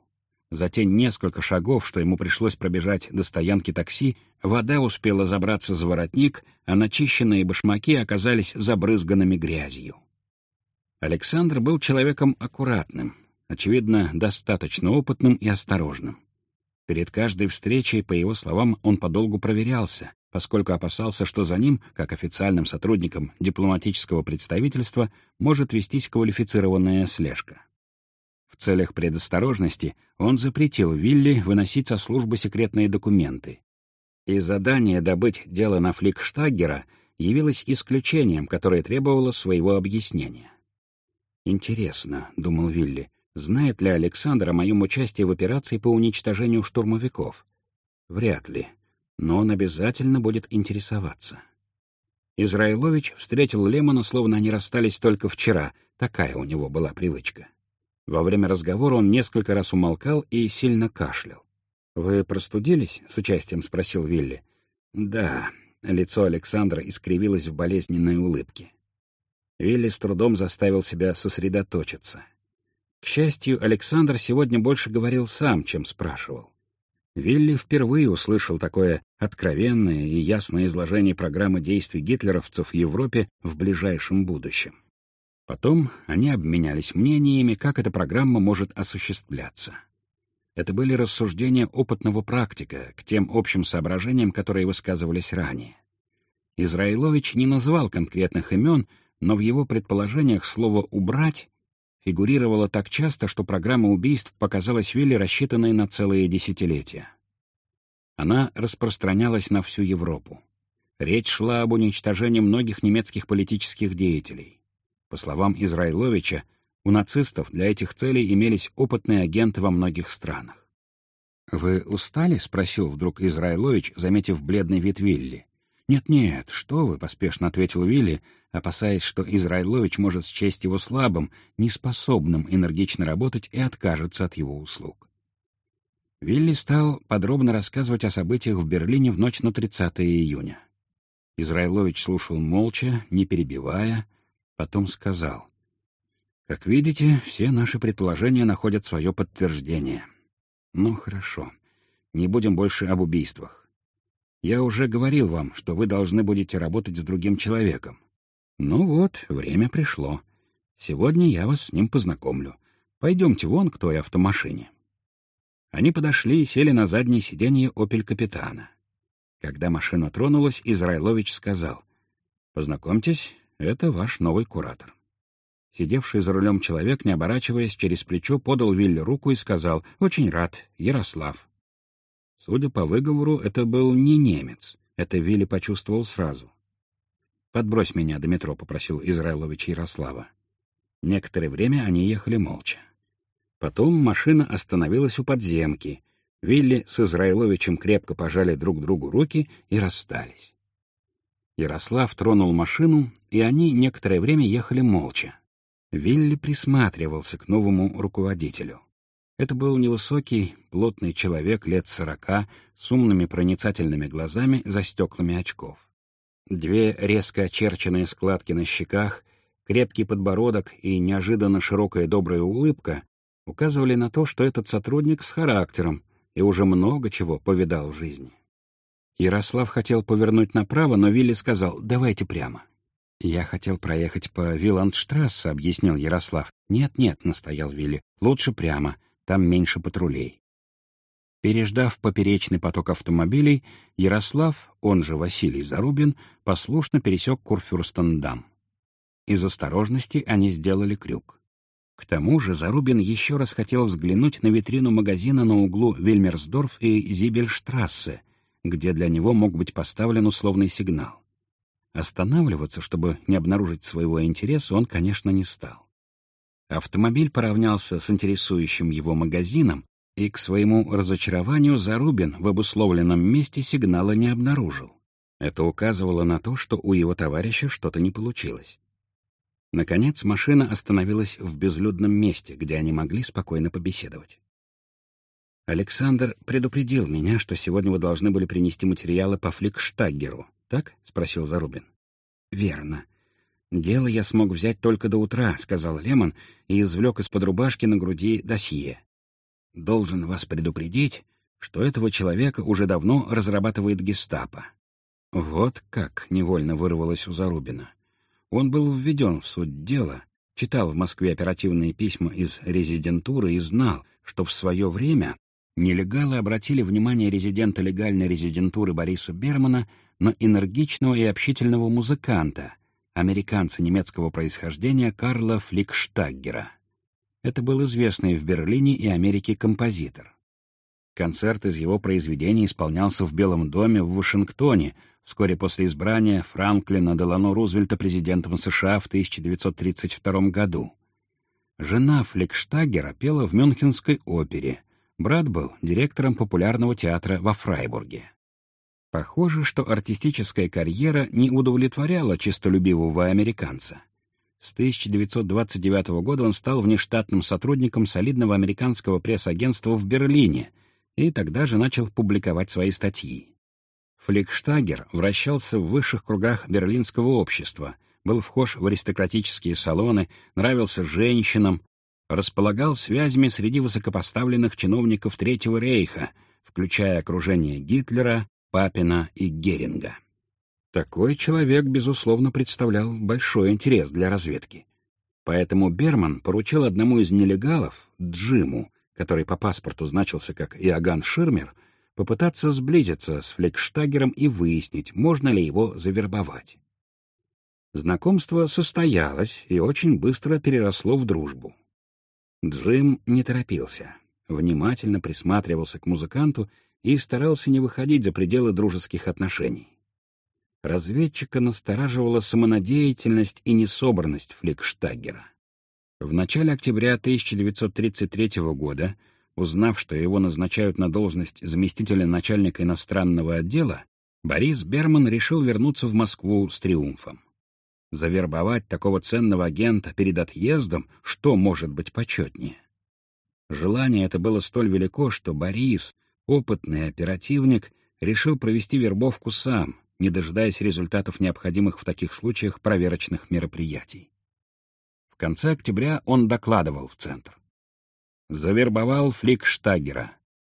За те несколько шагов, что ему пришлось пробежать до стоянки такси, вода успела забраться за воротник, а начищенные башмаки оказались забрызганными грязью. Александр был человеком аккуратным, очевидно, достаточно опытным и осторожным. Перед каждой встречей, по его словам, он подолгу проверялся, поскольку опасался, что за ним, как официальным сотрудником дипломатического представительства, может вестись квалифицированная слежка. В целях предосторожности он запретил Вилли выносить со службы секретные документы. И задание добыть дело на Фликштаггера явилось исключением, которое требовало своего объяснения. «Интересно», — думал Вилли, — «знает ли Александр о моем участии в операции по уничтожению штурмовиков?» «Вряд ли но он обязательно будет интересоваться. Израилович встретил Лемона, словно они расстались только вчера, такая у него была привычка. Во время разговора он несколько раз умолкал и сильно кашлял. «Вы простудились?» — с участием спросил Вилли. «Да». Лицо Александра искривилось в болезненной улыбке. Вилли с трудом заставил себя сосредоточиться. К счастью, Александр сегодня больше говорил сам, чем спрашивал. Вилли впервые услышал такое откровенное и ясное изложение программы действий гитлеровцев в Европе в ближайшем будущем. Потом они обменялись мнениями, как эта программа может осуществляться. Это были рассуждения опытного практика к тем общим соображениям, которые высказывались ранее. Израилович не называл конкретных имен, но в его предположениях слово «убрать» фигурировала так часто, что программа убийств показалась Вилли рассчитанной на целые десятилетия. Она распространялась на всю Европу. Речь шла об уничтожении многих немецких политических деятелей. По словам Израиловича, у нацистов для этих целей имелись опытные агенты во многих странах. «Вы устали?» — спросил вдруг Израилович, заметив бледный вид Вилли. «Нет-нет, что вы», — поспешно ответил Вилли, опасаясь, что Израилович может счесть его слабым, неспособным энергично работать и откажется от его услуг. Вилли стал подробно рассказывать о событиях в Берлине в ночь на 30 июня. Израилович слушал молча, не перебивая, потом сказал. «Как видите, все наши предположения находят свое подтверждение. Ну, хорошо. Не будем больше об убийствах. Я уже говорил вам, что вы должны будете работать с другим человеком. Ну вот, время пришло. Сегодня я вас с ним познакомлю. Пойдемте вон к той автомашине». Они подошли и сели на заднее сиденье «Опель Капитана». Когда машина тронулась, Израилович сказал, «Познакомьтесь, это ваш новый куратор». Сидевший за рулем человек, не оборачиваясь, через плечо подал Вилле руку и сказал, «Очень рад, Ярослав». Судя по выговору, это был не немец. Это Вилли почувствовал сразу. «Подбрось меня до метро», — попросил Израилович Ярослава. Некоторое время они ехали молча. Потом машина остановилась у подземки. Вилли с Израиловичем крепко пожали друг другу руки и расстались. Ярослав тронул машину, и они некоторое время ехали молча. Вилли присматривался к новому руководителю. Это был невысокий, плотный человек лет сорока с умными проницательными глазами за стеклами очков. Две резко очерченные складки на щеках, крепкий подбородок и неожиданно широкая добрая улыбка указывали на то, что этот сотрудник с характером и уже много чего повидал в жизни. Ярослав хотел повернуть направо, но Вилли сказал «давайте прямо». «Я хотел проехать по Виландштрассе», — объяснил Ярослав. «Нет-нет», — настоял Вилли, — «лучше прямо, там меньше патрулей». Переждав поперечный поток автомобилей, Ярослав, он же Василий Зарубин, послушно пересек Курфюрстендам. Из осторожности они сделали крюк. К тому же Зарубин еще раз хотел взглянуть на витрину магазина на углу Вильмерсдорф и Зибельштрассе, где для него мог быть поставлен условный сигнал. Останавливаться, чтобы не обнаружить своего интереса, он, конечно, не стал. Автомобиль поравнялся с интересующим его магазином, и к своему разочарованию Зарубин в обусловленном месте сигнала не обнаружил. Это указывало на то, что у его товарища что-то не получилось. Наконец машина остановилась в безлюдном месте, где они могли спокойно побеседовать. «Александр предупредил меня, что сегодня вы должны были принести материалы по Фликштаггеру, так?» — спросил Зарубин. «Верно. Дело я смог взять только до утра», — сказал Лемон и извлек из-под рубашки на груди досье. Должен вас предупредить, что этого человека уже давно разрабатывает гестапо. Вот как невольно вырвалось у Зарубина. Он был введен в суть дела, читал в Москве оперативные письма из резидентуры и знал, что в свое время нелегалы обратили внимание резидента легальной резидентуры Бориса Бермана на энергичного и общительного музыканта, американца немецкого происхождения Карла Фликштаггера. Это был известный в Берлине и Америке композитор. Концерт из его произведений исполнялся в Белом доме в Вашингтоне вскоре после избрания Франклина Делано Рузвельта президентом США в 1932 году. Жена Фликштагера пела в Мюнхенской опере. Брат был директором популярного театра во Фрайбурге. Похоже, что артистическая карьера не удовлетворяла честолюбивого американца. С 1929 года он стал внештатным сотрудником солидного американского пресс-агентства в Берлине и тогда же начал публиковать свои статьи. Фликштагер вращался в высших кругах берлинского общества, был вхож в аристократические салоны, нравился женщинам, располагал связями среди высокопоставленных чиновников Третьего рейха, включая окружение Гитлера, Папина и Геринга. Такой человек, безусловно, представлял большой интерес для разведки. Поэтому Берман поручил одному из нелегалов, Джиму, который по паспорту значился как Иоганн Ширмер, попытаться сблизиться с Флекштагером и выяснить, можно ли его завербовать. Знакомство состоялось и очень быстро переросло в дружбу. Джим не торопился, внимательно присматривался к музыканту и старался не выходить за пределы дружеских отношений. Разведчика настораживала самонадеятельность и несобранность Фликштагера. В начале октября 1933 года, узнав, что его назначают на должность заместителя начальника иностранного отдела, Борис Берман решил вернуться в Москву с триумфом. Завербовать такого ценного агента перед отъездом, что может быть почетнее? Желание это было столь велико, что Борис, опытный оперативник, решил провести вербовку сам, не дожидаясь результатов необходимых в таких случаях проверочных мероприятий. В конце октября он докладывал в Центр. Завербовал Фликштагера.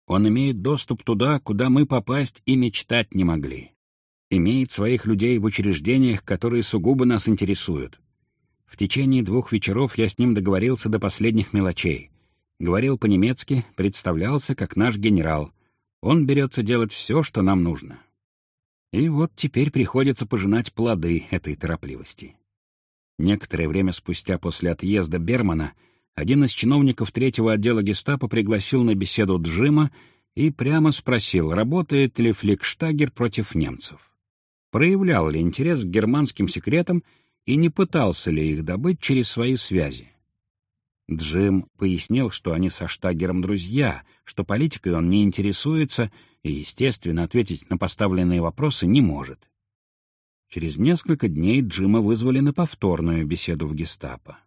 Он имеет доступ туда, куда мы попасть и мечтать не могли. Имеет своих людей в учреждениях, которые сугубо нас интересуют. В течение двух вечеров я с ним договорился до последних мелочей. Говорил по-немецки, представлялся как наш генерал. Он берется делать все, что нам нужно. И вот теперь приходится пожинать плоды этой торопливости. Некоторое время спустя после отъезда Бермана один из чиновников третьего отдела гестапо пригласил на беседу Джима и прямо спросил, работает ли Фликштагер против немцев. Проявлял ли интерес к германским секретам и не пытался ли их добыть через свои связи. Джим пояснил, что они со Штагером друзья, что политикой он не интересуется — и, естественно, ответить на поставленные вопросы не может. Через несколько дней Джима вызвали на повторную беседу в гестапо.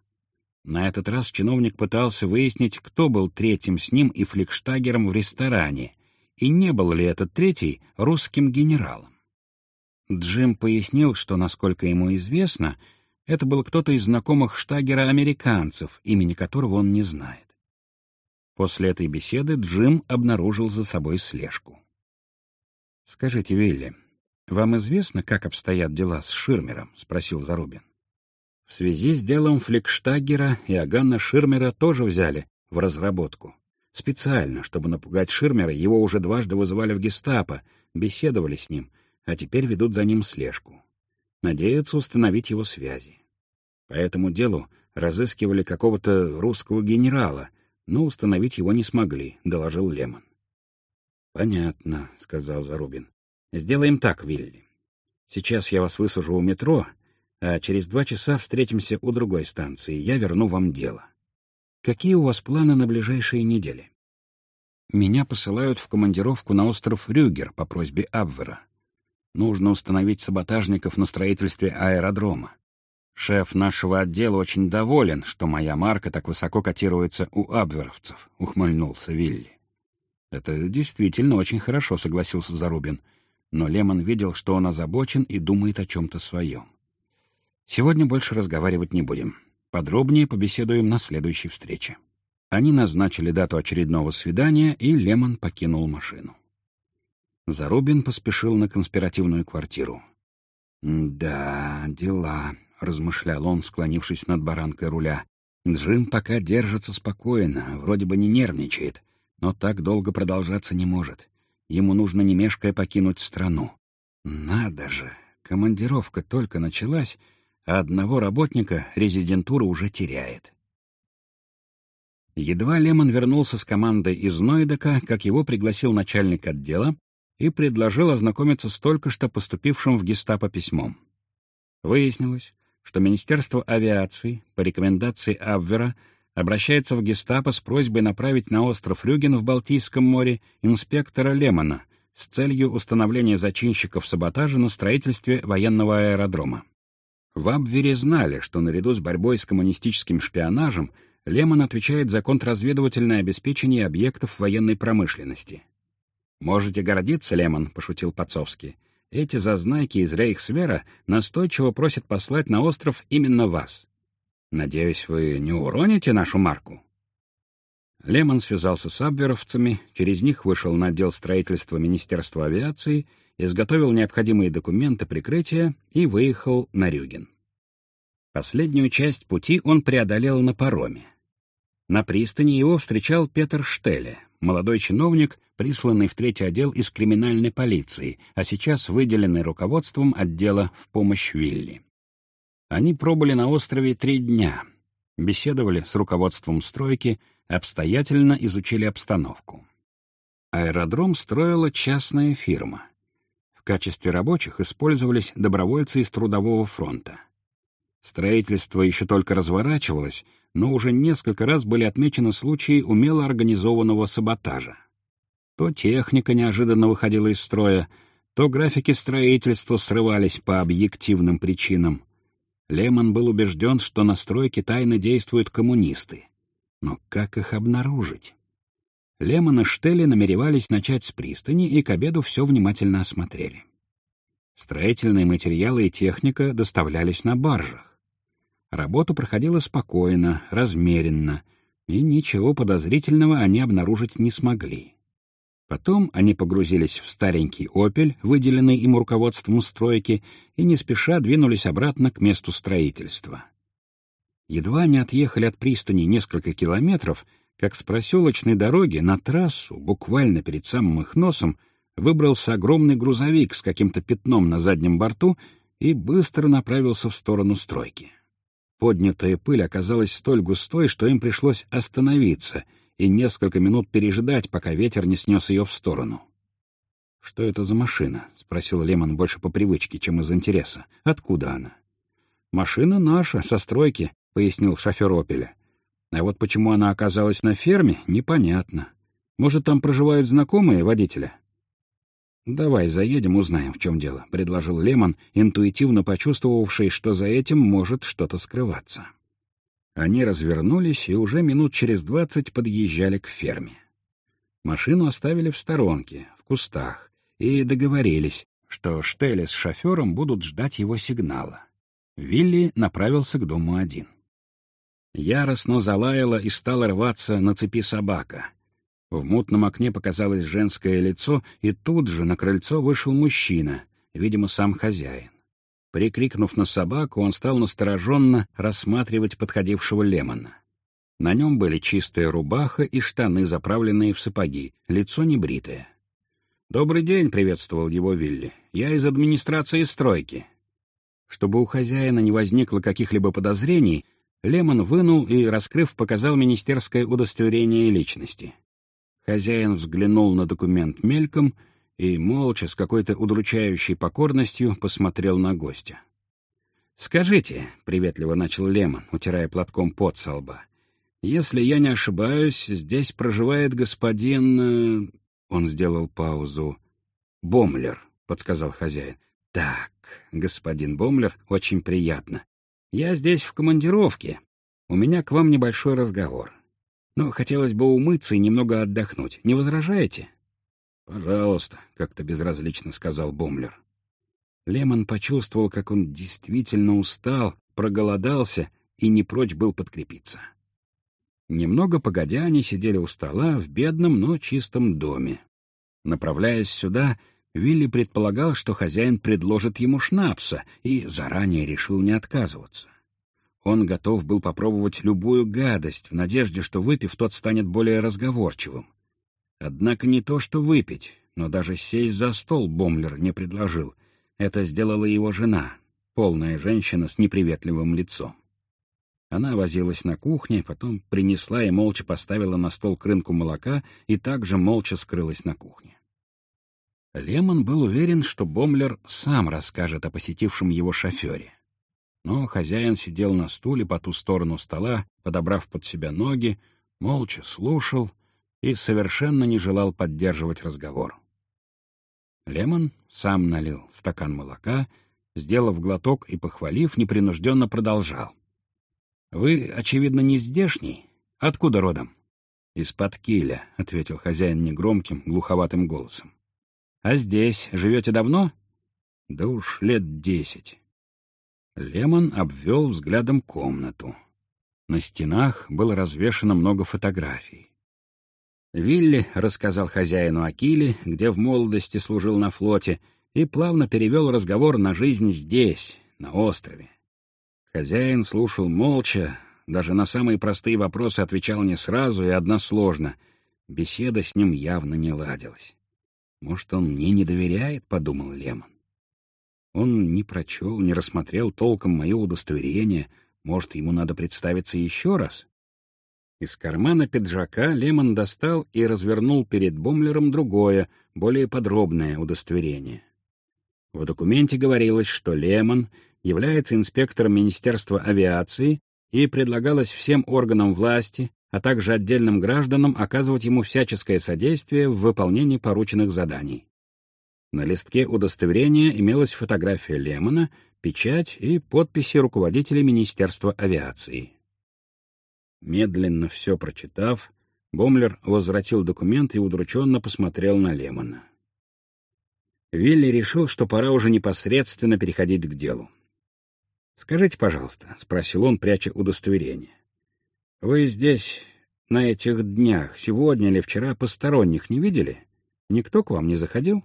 На этот раз чиновник пытался выяснить, кто был третьим с ним и Фликштагером в ресторане, и не был ли этот третий русским генералом. Джим пояснил, что, насколько ему известно, это был кто-то из знакомых Штагера американцев, имени которого он не знает. После этой беседы Джим обнаружил за собой слежку. «Скажите, Вилли, «Вам известно, как обстоят дела с Ширмером?» — спросил Зарубин. В связи с делом Фликштагера и Аганна Ширмера тоже взяли в разработку. Специально, чтобы напугать Ширмера, его уже дважды вызывали в гестапо, беседовали с ним, а теперь ведут за ним слежку. Надеются установить его связи. По этому делу разыскивали какого-то русского генерала, но установить его не смогли, — доложил Лемон. «Понятно», — сказал Зарубин. «Сделаем так, Вилли. Сейчас я вас высажу у метро, а через два часа встретимся у другой станции. Я верну вам дело. Какие у вас планы на ближайшие недели?» «Меня посылают в командировку на остров Рюгер по просьбе Абвера. Нужно установить саботажников на строительстве аэродрома. Шеф нашего отдела очень доволен, что моя марка так высоко котируется у абверовцев», — ухмыльнулся Вилли. «Это действительно очень хорошо», — согласился Зарубин. Но Лемон видел, что он озабочен и думает о чем-то своем. «Сегодня больше разговаривать не будем. Подробнее побеседуем на следующей встрече». Они назначили дату очередного свидания, и Лемон покинул машину. Зарубин поспешил на конспиративную квартиру. «Да, дела», — размышлял он, склонившись над баранкой руля. «Джим пока держится спокойно, вроде бы не нервничает, но так долго продолжаться не может. Ему нужно не мешкая покинуть страну. Надо же, командировка только началась, а одного работника резидентура уже теряет». Едва Лемон вернулся с командой из Нойдека, как его пригласил начальник отдела и предложил ознакомиться с только что поступившим в гестапо письмом. Выяснилось, что Министерство авиации по рекомендации Абвера обращается в гестапо с просьбой направить на остров Рюген в Балтийском море инспектора Лемона с целью установления зачинщиков саботажа на строительстве военного аэродрома. В Абвере знали, что наряду с борьбой с коммунистическим шпионажем Лемон отвечает за контрразведывательное обеспечение объектов военной промышленности. «Можете гордиться, Лемон», — пошутил Пацовский. Эти зазнайки из Рейхсвера настойчиво просят послать на остров именно вас. Надеюсь, вы не уроните нашу марку?» Лемон связался с абверовцами, через них вышел на отдел строительства Министерства авиации, изготовил необходимые документы прикрытия и выехал на Рюген. Последнюю часть пути он преодолел на пароме. На пристани его встречал Петр Штеле, молодой чиновник, присланный в третий отдел из криминальной полиции, а сейчас выделенный руководством отдела в помощь Вилли. Они пробыли на острове три дня, беседовали с руководством стройки, обстоятельно изучили обстановку. Аэродром строила частная фирма. В качестве рабочих использовались добровольцы из Трудового фронта. Строительство еще только разворачивалось, но уже несколько раз были отмечены случаи умело организованного саботажа. То техника неожиданно выходила из строя, то графики строительства срывались по объективным причинам. Лемон был убежден, что на стройке тайно действуют коммунисты. Но как их обнаружить? Лемон и Штелли намеревались начать с пристани и к обеду все внимательно осмотрели. Строительные материалы и техника доставлялись на баржах. Работа проходила спокойно, размеренно, и ничего подозрительного они обнаружить не смогли. Потом они погрузились в старенький «Опель», выделенный им руководством стройки, и не спеша двинулись обратно к месту строительства. Едва они отъехали от пристани несколько километров, как с проселочной дороги на трассу, буквально перед самым их носом, выбрался огромный грузовик с каким-то пятном на заднем борту и быстро направился в сторону стройки. Поднятая пыль оказалась столь густой, что им пришлось остановиться — и несколько минут пережидать, пока ветер не снес ее в сторону. «Что это за машина?» — спросил Лемон больше по привычке, чем из интереса. «Откуда она?» «Машина наша, со стройки», — пояснил шофер «Опеля». «А вот почему она оказалась на ферме, непонятно. Может, там проживают знакомые водителя?» «Давай заедем, узнаем, в чем дело», — предложил Лемон, интуитивно почувствовавший, что за этим может что-то скрываться. Они развернулись и уже минут через двадцать подъезжали к ферме. Машину оставили в сторонке, в кустах, и договорились, что Штелли с шофером будут ждать его сигнала. Вилли направился к дому один. Яростно залаяла и стала рваться на цепи собака. В мутном окне показалось женское лицо, и тут же на крыльцо вышел мужчина. видимо, сам хозяин. Прикрикнув на собаку, он стал настороженно рассматривать подходившего Лемона. На нем были чистая рубаха и штаны, заправленные в сапоги, лицо небритое. «Добрый день», — приветствовал его Вилли. «Я из администрации стройки». Чтобы у хозяина не возникло каких-либо подозрений, Лемон вынул и, раскрыв, показал министерское удостоверение личности. Хозяин взглянул на документ мельком и, молча, с какой-то удручающей покорностью, посмотрел на гостя. «Скажите», — приветливо начал Лемон, утирая платком пот со лба, «если я не ошибаюсь, здесь проживает господин...» э, Он сделал паузу. «Бомлер», — подсказал хозяин. «Так, господин Бомлер, очень приятно. Я здесь в командировке. У меня к вам небольшой разговор. Но хотелось бы умыться и немного отдохнуть. Не возражаете? Пожалуйста, как-то безразлично сказал Бомлер. Лемон почувствовал, как он действительно устал, проголодался и не прочь был подкрепиться. Немного погодя, они сидели у стола в бедном, но чистом доме. Направляясь сюда, Вилли предполагал, что хозяин предложит ему шнапса, и заранее решил не отказываться. Он готов был попробовать любую гадость, в надежде, что, выпив, тот станет более разговорчивым. Однако не то что выпить, но даже сесть за стол Бомлер не предложил. Это сделала его жена, полная женщина с неприветливым лицом. Она возилась на кухне, потом принесла и молча поставила на стол крынку молока и также молча скрылась на кухне. Лемон был уверен, что Бомлер сам расскажет о посетившем его шофере. Но хозяин сидел на стуле по ту сторону стола, подобрав под себя ноги, молча слушал и совершенно не желал поддерживать разговор. Лемон сам налил стакан молока, сделав глоток и, похвалив, непринужденно продолжал. «Вы, очевидно, не здешний? Откуда родом?» «Из-под киля», — ответил хозяин негромким, глуховатым голосом. А здесь живете давно? Да уж лет десять. Лемон обвел взглядом комнату. На стенах было развешано много фотографий. Вилли рассказал хозяину Акиле, где в молодости служил на флоте, и плавно перевел разговор на жизнь здесь, на острове. Хозяин слушал молча, даже на самые простые вопросы отвечал не сразу и односложно. Беседа с ним явно не ладилась. «Может, он мне не доверяет?» — подумал Лемон. Он не прочел, не рассмотрел толком мое удостоверение. Может, ему надо представиться еще раз? Из кармана пиджака Лемон достал и развернул перед Бомлером другое, более подробное удостоверение. В документе говорилось, что Лемон является инспектором Министерства авиации и предлагалось всем органам власти, а также отдельным гражданам оказывать ему всяческое содействие в выполнении порученных заданий. На листке удостоверения имелась фотография Лемона, печать и подписи руководителей Министерства авиации. Медленно все прочитав, Бомлер возвратил документ и удрученно посмотрел на Лемона. Вилли решил, что пора уже непосредственно переходить к делу. «Скажите, пожалуйста», — спросил он, пряча удостоверение, вы здесь на этих днях, сегодня или вчера, посторонних не видели? Никто к вам не заходил?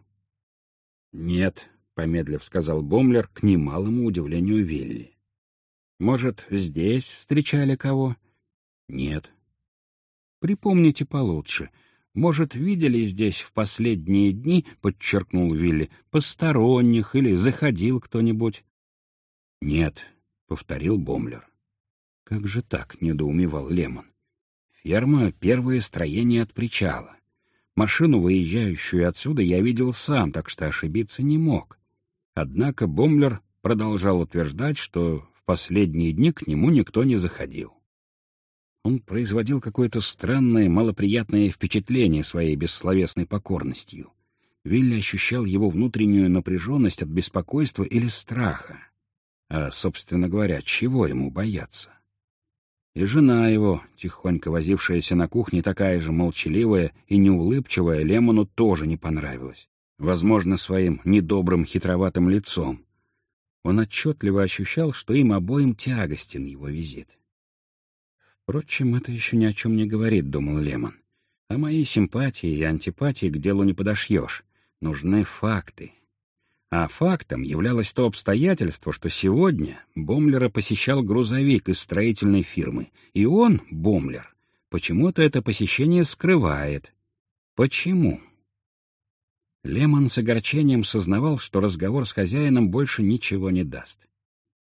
Нет, помедлив сказал Бомлер к немалому удивлению Вилли. Может, здесь встречали кого? Нет. Припомните получше. Может, видели здесь в последние дни, подчеркнул Вилли, посторонних или заходил кто-нибудь? Нет, повторил Бомлер. Как же так, недоумевал Лемон. Ферма — первое строение от причала. Машину, выезжающую отсюда, я видел сам, так что ошибиться не мог. Однако Бомлер продолжал утверждать, что в последние дни к нему никто не заходил. Он производил какое-то странное, малоприятное впечатление своей бессловесной покорностью. Вилли ощущал его внутреннюю напряженность от беспокойства или страха. А, собственно говоря, чего ему бояться? И жена его, тихонько возившаяся на кухне, такая же молчаливая и неулыбчивая, Лемону тоже не понравилась. Возможно, своим недобрым, хитроватым лицом. Он отчетливо ощущал, что им обоим тягостен его визит. Впрочем, это еще ни о чем не говорит, — думал Лемон. А моей симпатии и антипатии к делу не подошьешь. Нужны факты. А фактом являлось то обстоятельство, что сегодня Бомлера посещал грузовик из строительной фирмы, и он, Бомлер, почему-то это посещение скрывает. Почему? Лемон с огорчением сознавал, что разговор с хозяином больше ничего не даст.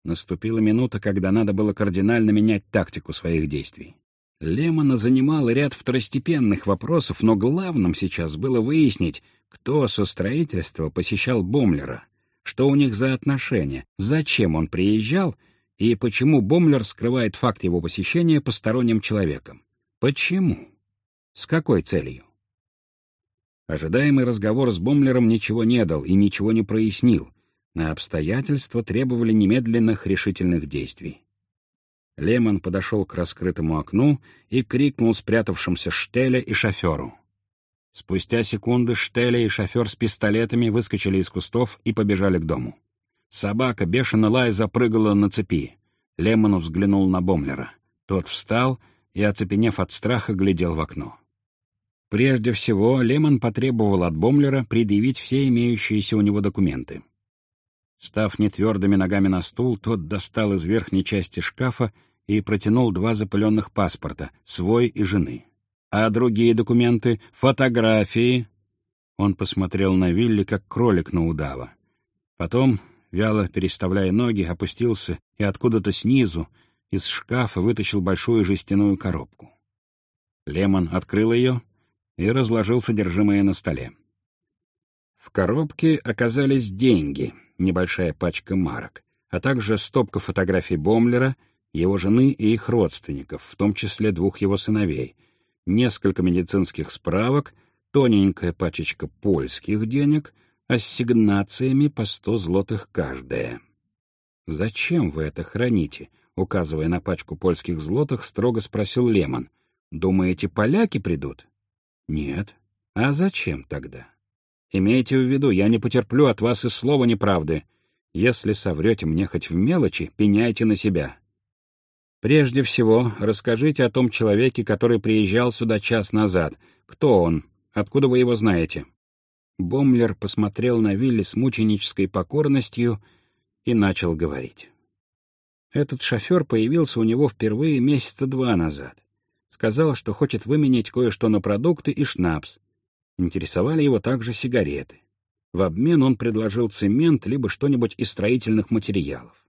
Наступила минута, когда надо было кардинально менять тактику своих действий. Лемона занимал ряд второстепенных вопросов, но главным сейчас было выяснить, кто со строительства посещал Бомлера, что у них за отношения, зачем он приезжал и почему Бомлер скрывает факт его посещения посторонним человеком. Почему? С какой целью? Ожидаемый разговор с Бомлером ничего не дал и ничего не прояснил, а обстоятельства требовали немедленных решительных действий. Лемон подошел к раскрытому окну и крикнул спрятавшимся Штеля и шоферу. Спустя секунды Штеля и шофер с пистолетами выскочили из кустов и побежали к дому. Собака, бешено лая, запрыгала на цепи. Лемон взглянул на Бомлера. Тот встал и, оцепенев от страха, глядел в окно. Прежде всего, Лемон потребовал от Бомлера предъявить все имеющиеся у него документы. Став нетвердыми ногами на стул, тот достал из верхней части шкафа и протянул два запыленных паспорта, свой и жены. А другие документы, фотографии... Он посмотрел на Вилли, как кролик на удава. Потом, вяло переставляя ноги, опустился и откуда-то снизу, из шкафа вытащил большую жестяную коробку. Лемон открыл ее и разложил содержимое на столе. В коробке оказались деньги — небольшая пачка марок, а также стопка фотографий Бомлера, его жены и их родственников, в том числе двух его сыновей, несколько медицинских справок, тоненькая пачечка польских денег, ассигнациями по сто злотых каждая. «Зачем вы это храните?» — указывая на пачку польских злотых, строго спросил Лемон. «Думаете, поляки придут?» «Нет. А зачем тогда?» Имейте в виду, я не потерплю от вас и слова неправды. Если соврете мне хоть в мелочи, пеняйте на себя. Прежде всего, расскажите о том человеке, который приезжал сюда час назад. Кто он? Откуда вы его знаете?» Бомлер посмотрел на Вилли с мученической покорностью и начал говорить. Этот шофер появился у него впервые месяца два назад. Сказал, что хочет выменять кое-что на продукты и шнапс. Интересовали его также сигареты. В обмен он предложил цемент либо что-нибудь из строительных материалов.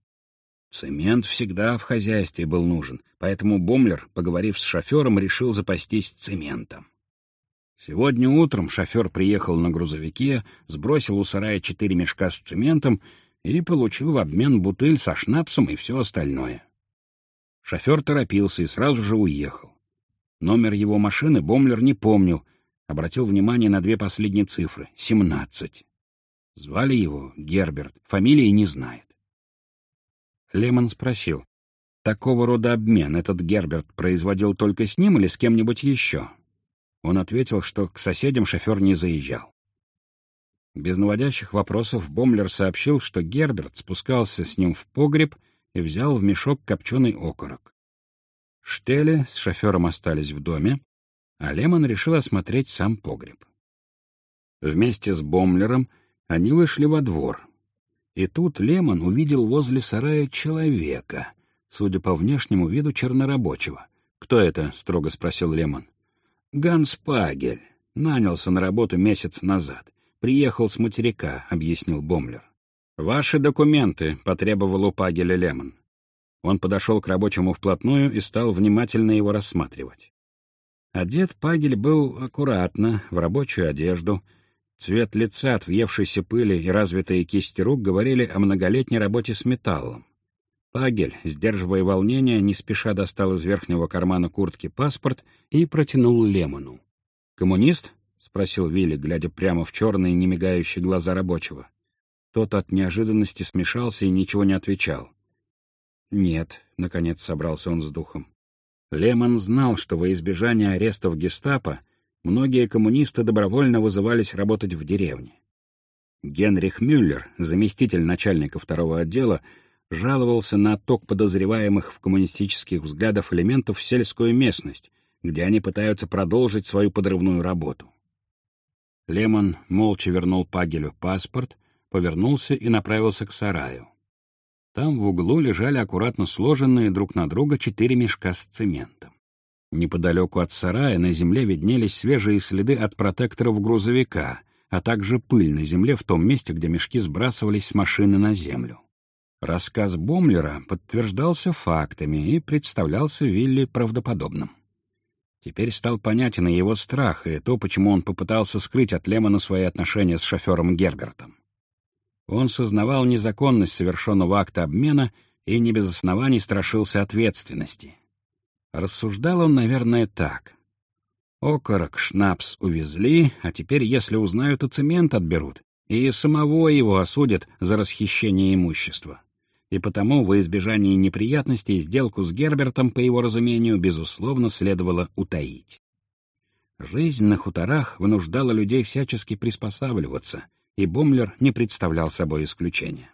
Цемент всегда в хозяйстве был нужен, поэтому Бомлер, поговорив с шофером, решил запастись цементом. Сегодня утром шофер приехал на грузовике, сбросил у сарая четыре мешка с цементом и получил в обмен бутыль со шнапсом и все остальное. Шофер торопился и сразу же уехал. Номер его машины Бомлер не помнил, обратил внимание на две последние цифры — семнадцать. Звали его Герберт, фамилии не знает. Лемон спросил, такого рода обмен этот Герберт производил только с ним или с кем-нибудь еще? Он ответил, что к соседям шофер не заезжал. Без наводящих вопросов Бомлер сообщил, что Герберт спускался с ним в погреб и взял в мешок копченый окорок. Штели с шофером остались в доме, а Лемон решил осмотреть сам погреб. Вместе с Бомлером они вышли во двор. И тут Лемон увидел возле сарая человека, судя по внешнему виду чернорабочего. «Кто это?» — строго спросил Лемон. «Ганс Пагель. Нанялся на работу месяц назад. Приехал с материка», — объяснил Бомлер. «Ваши документы», — потребовал у Пагеля Лемон. Он подошел к рабочему вплотную и стал внимательно его рассматривать. Одет Пагель был аккуратно, в рабочую одежду. Цвет лица от въевшейся пыли и развитые кисти рук говорили о многолетней работе с металлом. Пагель, сдерживая волнение, не спеша достал из верхнего кармана куртки паспорт и протянул Лемону. «Коммунист?» — спросил Вилли, глядя прямо в черные, немигающие глаза рабочего. Тот от неожиданности смешался и ничего не отвечал. «Нет», — наконец собрался он с духом. Лемон знал, что во избежание арестов гестапо многие коммунисты добровольно вызывались работать в деревне. Генрих Мюллер, заместитель начальника второго отдела, жаловался на отток подозреваемых в коммунистических взглядах элементов в сельскую местность, где они пытаются продолжить свою подрывную работу. Лемон молча вернул Пагелю паспорт, повернулся и направился к сараю. Там в углу лежали аккуратно сложенные друг на друга четыре мешка с цементом. Неподалеку от сарая на земле виднелись свежие следы от протекторов грузовика, а также пыль на земле в том месте, где мешки сбрасывались с машины на землю. Рассказ Бомлера подтверждался фактами и представлялся Вилли правдоподобным. Теперь стал понятен и его страх, и то, почему он попытался скрыть от Лемона свои отношения с шофером Гербертом. Он сознавал незаконность совершенного акта обмена и не без оснований страшился ответственности. Рассуждал он, наверное, так. Окорок Шнапс увезли, а теперь, если узнают, и цемент отберут, и самого его осудят за расхищение имущества. И потому, во избежание неприятностей, сделку с Гербертом, по его разумению, безусловно, следовало утаить. Жизнь на хуторах вынуждала людей всячески приспосабливаться — и Бумлер не представлял собой исключения.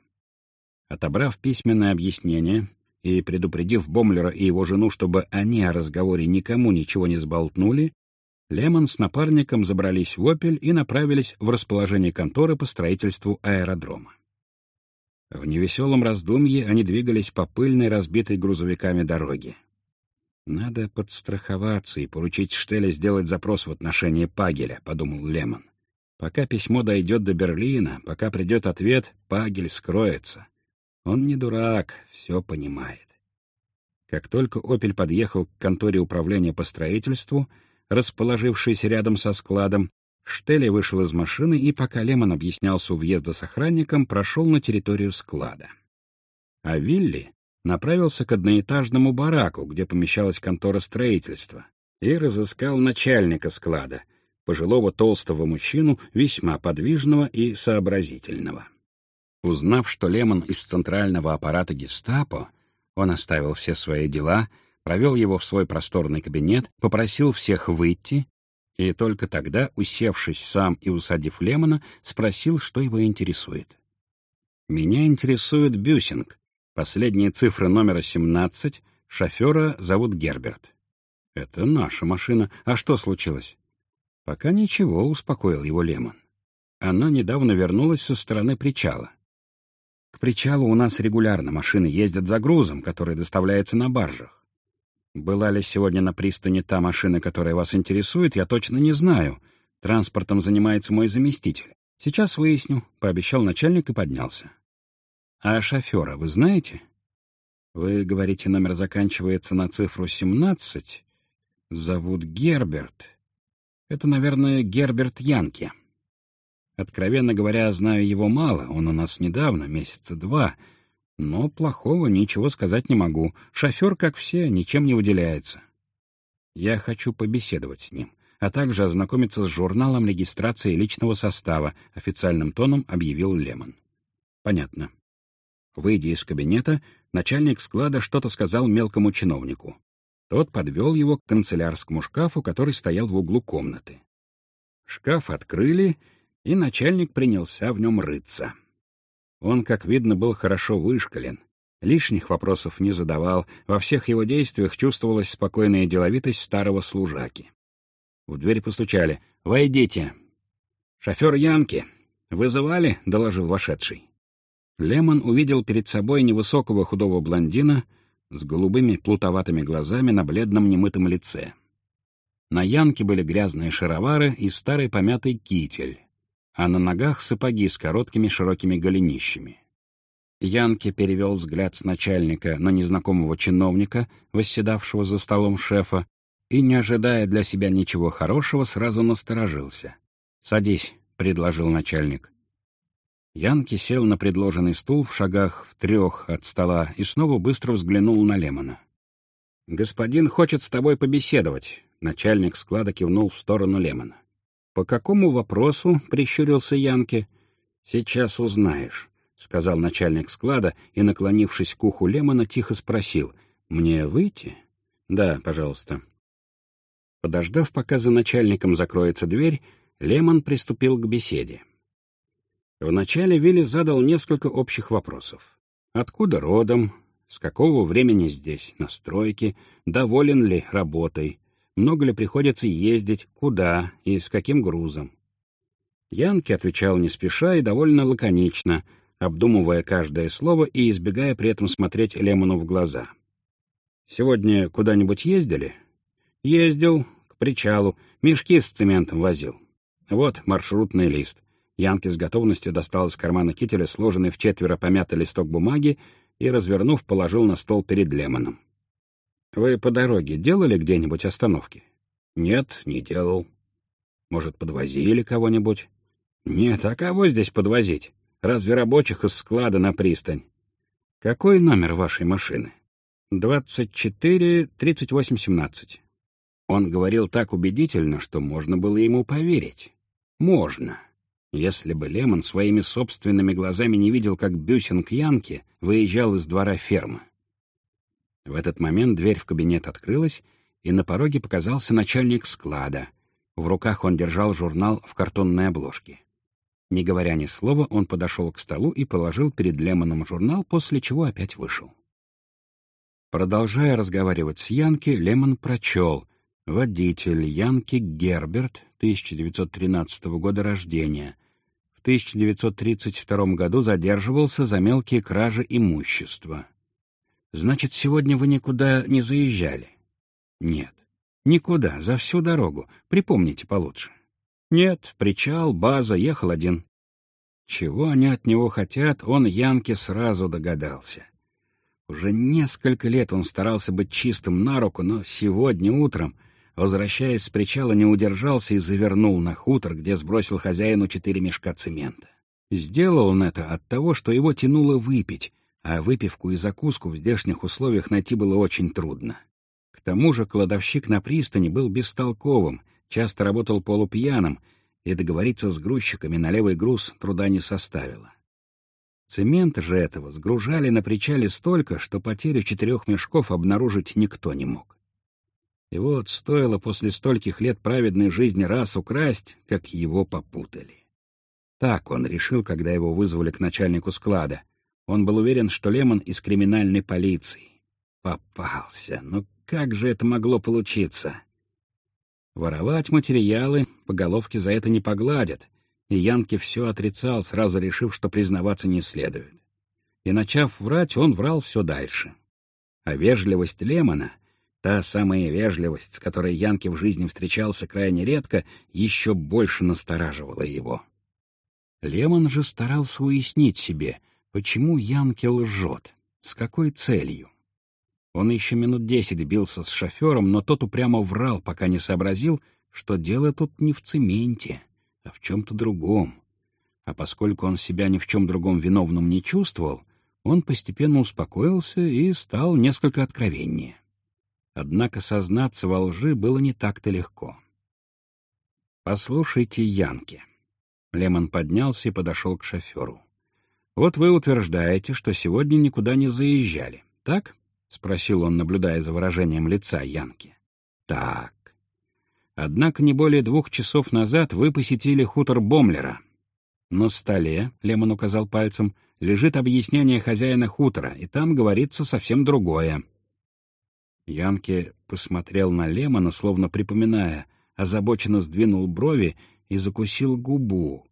Отобрав письменное объяснение и предупредив Бомлера и его жену, чтобы они о разговоре никому ничего не сболтнули, Лемон с напарником забрались в «Опель» и направились в расположение конторы по строительству аэродрома. В невеселом раздумье они двигались по пыльной, разбитой грузовиками дороге. «Надо подстраховаться и поручить Штеле сделать запрос в отношении Пагеля», — подумал Лемон. Пока письмо дойдет до Берлина, пока придет ответ, Пагель скроется. Он не дурак, все понимает. Как только «Опель» подъехал к конторе управления по строительству, расположившейся рядом со складом, Штелли вышел из машины и, пока Лемон объяснялся у въезда с охранником, прошел на территорию склада. А Вилли направился к одноэтажному бараку, где помещалась контора строительства, и разыскал начальника склада, пожилого толстого мужчину, весьма подвижного и сообразительного. Узнав, что Лемон из центрального аппарата гестапо, он оставил все свои дела, провел его в свой просторный кабинет, попросил всех выйти, и только тогда, усевшись сам и усадив Лемона, спросил, что его интересует. «Меня интересует Бюсинг. Последние цифры номера 17. Шофера зовут Герберт». «Это наша машина. А что случилось?» Пока ничего, успокоил его Лемон. Она недавно вернулась со стороны причала. К причалу у нас регулярно машины ездят за грузом, который доставляется на баржах. Была ли сегодня на пристани та машина, которая вас интересует, я точно не знаю. Транспортом занимается мой заместитель. Сейчас выясню, — пообещал начальник и поднялся. А шофера вы знаете? Вы говорите, номер заканчивается на цифру 17. Зовут Герберт. Это, наверное, Герберт Янки. Откровенно говоря, знаю его мало, он у нас недавно, месяца два, но плохого ничего сказать не могу. Шофер, как все, ничем не выделяется. Я хочу побеседовать с ним, а также ознакомиться с журналом регистрации личного состава, официальным тоном объявил Лемон. Понятно. Выйдя из кабинета, начальник склада что-то сказал мелкому чиновнику. Тот подвел его к канцелярскому шкафу, который стоял в углу комнаты. Шкаф открыли, и начальник принялся в нем рыться. Он, как видно, был хорошо вышкален, лишних вопросов не задавал, во всех его действиях чувствовалась спокойная деловитость старого служаки. В дверь постучали. «Войдите!» «Шофер Янки. Вызывали?» — доложил вошедший. Лемон увидел перед собой невысокого худого блондина — с голубыми плутоватыми глазами на бледном немытом лице. На Янке были грязные шаровары и старый помятый китель, а на ногах сапоги с короткими широкими голенищами. Янке перевел взгляд с начальника на незнакомого чиновника, восседавшего за столом шефа, и, не ожидая для себя ничего хорошего, сразу насторожился. «Садись», — предложил начальник. Янки сел на предложенный стул в шагах в трех от стола и снова быстро взглянул на Лемона. «Господин хочет с тобой побеседовать», — начальник склада кивнул в сторону Лемона. «По какому вопросу?» — прищурился Янки. «Сейчас узнаешь», — сказал начальник склада и, наклонившись к уху Лемона, тихо спросил. «Мне выйти?» «Да, пожалуйста». Подождав, пока за начальником закроется дверь, Лемон приступил к беседе. Вначале Вилли задал несколько общих вопросов. Откуда родом? С какого времени здесь, на стройке? Доволен ли работой? Много ли приходится ездить? Куда и с каким грузом? Янки отвечал не спеша и довольно лаконично, обдумывая каждое слово и избегая при этом смотреть Лемону в глаза. «Сегодня куда-нибудь ездили?» «Ездил, к причалу, мешки с цементом возил. Вот маршрутный лист». Янки с готовностью достал из кармана кителя сложенный в четверо помятый листок бумаги и, развернув, положил на стол перед Лемоном. «Вы по дороге делали где-нибудь остановки?» «Нет, не делал». «Может, подвозили кого-нибудь?» «Нет, а кого здесь подвозить? Разве рабочих из склада на пристань?» «Какой номер вашей машины?» «Двадцать четыре тридцать восемь семнадцать». Он говорил так убедительно, что можно было ему поверить. «Можно». Если бы Лемон своими собственными глазами не видел, как Бюсинг Янки выезжал из двора фермы. В этот момент дверь в кабинет открылась, и на пороге показался начальник склада. В руках он держал журнал в картонной обложке. Не говоря ни слова, он подошел к столу и положил перед Лемоном журнал, после чего опять вышел. Продолжая разговаривать с Янки, Лемон прочел «Водитель Янки Герберт, 1913 года рождения. В 1932 году задерживался за мелкие кражи имущества. Значит, сегодня вы никуда не заезжали?» «Нет, никуда, за всю дорогу. Припомните получше». Нет, причал, база, ехал один. Чего они от него хотят, он Янке сразу догадался. Уже несколько лет он старался быть чистым на руку, но сегодня утром, возвращаясь с причала, не удержался и завернул на хутор, где сбросил хозяину четыре мешка цемента. Сделал он это от того, что его тянуло выпить, а выпивку и закуску в здешних условиях найти было очень трудно. К тому же кладовщик на пристани был бестолковым, часто работал полупьяным, и договориться с грузчиками на левый груз труда не составило. Цемента же этого сгружали на причале столько, что потерю четырех мешков обнаружить никто не мог. И вот стоило после стольких лет праведной жизни раз украсть, как его попутали. Так он решил, когда его вызвали к начальнику склада. Он был уверен, что Лемон из криминальной полиции. Попался. Ну как же это могло получиться? Воровать материалы по головке за это не погладят, и Янки все отрицал, сразу решив, что признаваться не следует. И, начав врать, он врал все дальше. А вежливость Лемона, та самая вежливость, с которой Янки в жизни встречался крайне редко, еще больше настораживала его. Лемон же старался уяснить себе, почему Янки лжет, с какой целью. Он еще минут десять бился с шофером, но тот упрямо врал, пока не сообразил, что дело тут не в цементе, а в чем-то другом. А поскольку он себя ни в чем другом виновным не чувствовал, он постепенно успокоился и стал несколько откровеннее. Однако сознаться во лжи было не так-то легко. «Послушайте, Янки». Лемон поднялся и подошел к шоферу. «Вот вы утверждаете, что сегодня никуда не заезжали, так?» — спросил он, наблюдая за выражением лица Янки. «Так. Однако не более двух часов назад вы посетили хутор Бомлера. На столе, — Лемон указал пальцем, — лежит объяснение хозяина хутора, и там говорится совсем другое». Янки посмотрел на Лемона, словно припоминая, озабоченно сдвинул брови и закусил губу.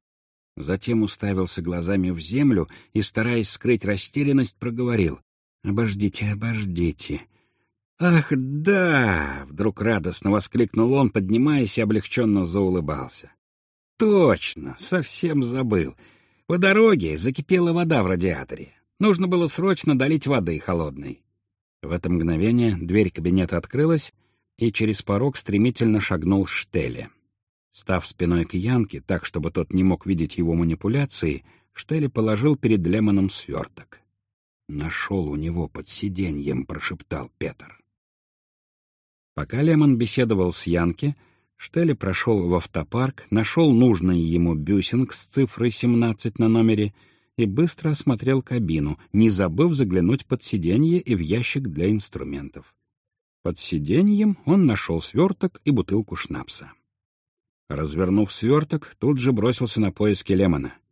Затем уставился глазами в землю и, стараясь скрыть растерянность, проговорил. Обождите, обождите. Ах, да! Вдруг радостно воскликнул он, поднимаясь и облегченно заулыбался. Точно, совсем забыл. По дороге закипела вода в радиаторе. Нужно было срочно долить воды холодной. В это мгновение дверь кабинета открылась, и через порог стремительно шагнул Штеле. Став спиной к Янке, так, чтобы тот не мог видеть его манипуляции, Штеле положил перед Лемоном сверток. «Нашел у него под сиденьем», — прошептал Петр. Пока Лемон беседовал с Янки, Штелли прошел в автопарк, нашел нужный ему бюсинг с цифрой 17 на номере и быстро осмотрел кабину, не забыв заглянуть под сиденье и в ящик для инструментов. Под сиденьем он нашел сверток и бутылку шнапса. Развернув сверток, тут же бросился на поиски Лемона —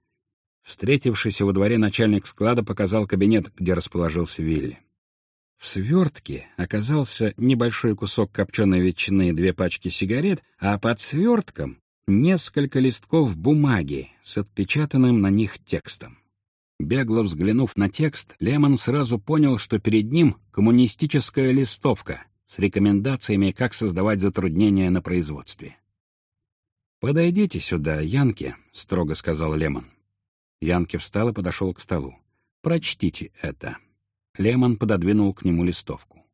Встретившийся во дворе начальник склада показал кабинет, где расположился Вилли. В свертке оказался небольшой кусок копченой ветчины и две пачки сигарет, а под свертком несколько листков бумаги с отпечатанным на них текстом. Бегло взглянув на текст, Лемон сразу понял, что перед ним коммунистическая листовка с рекомендациями, как создавать затруднения на производстве. «Подойдите сюда, Янки», — строго сказал Лемон. Янки встал и подошел к столу. «Прочтите это». Лемон пододвинул к нему листовку.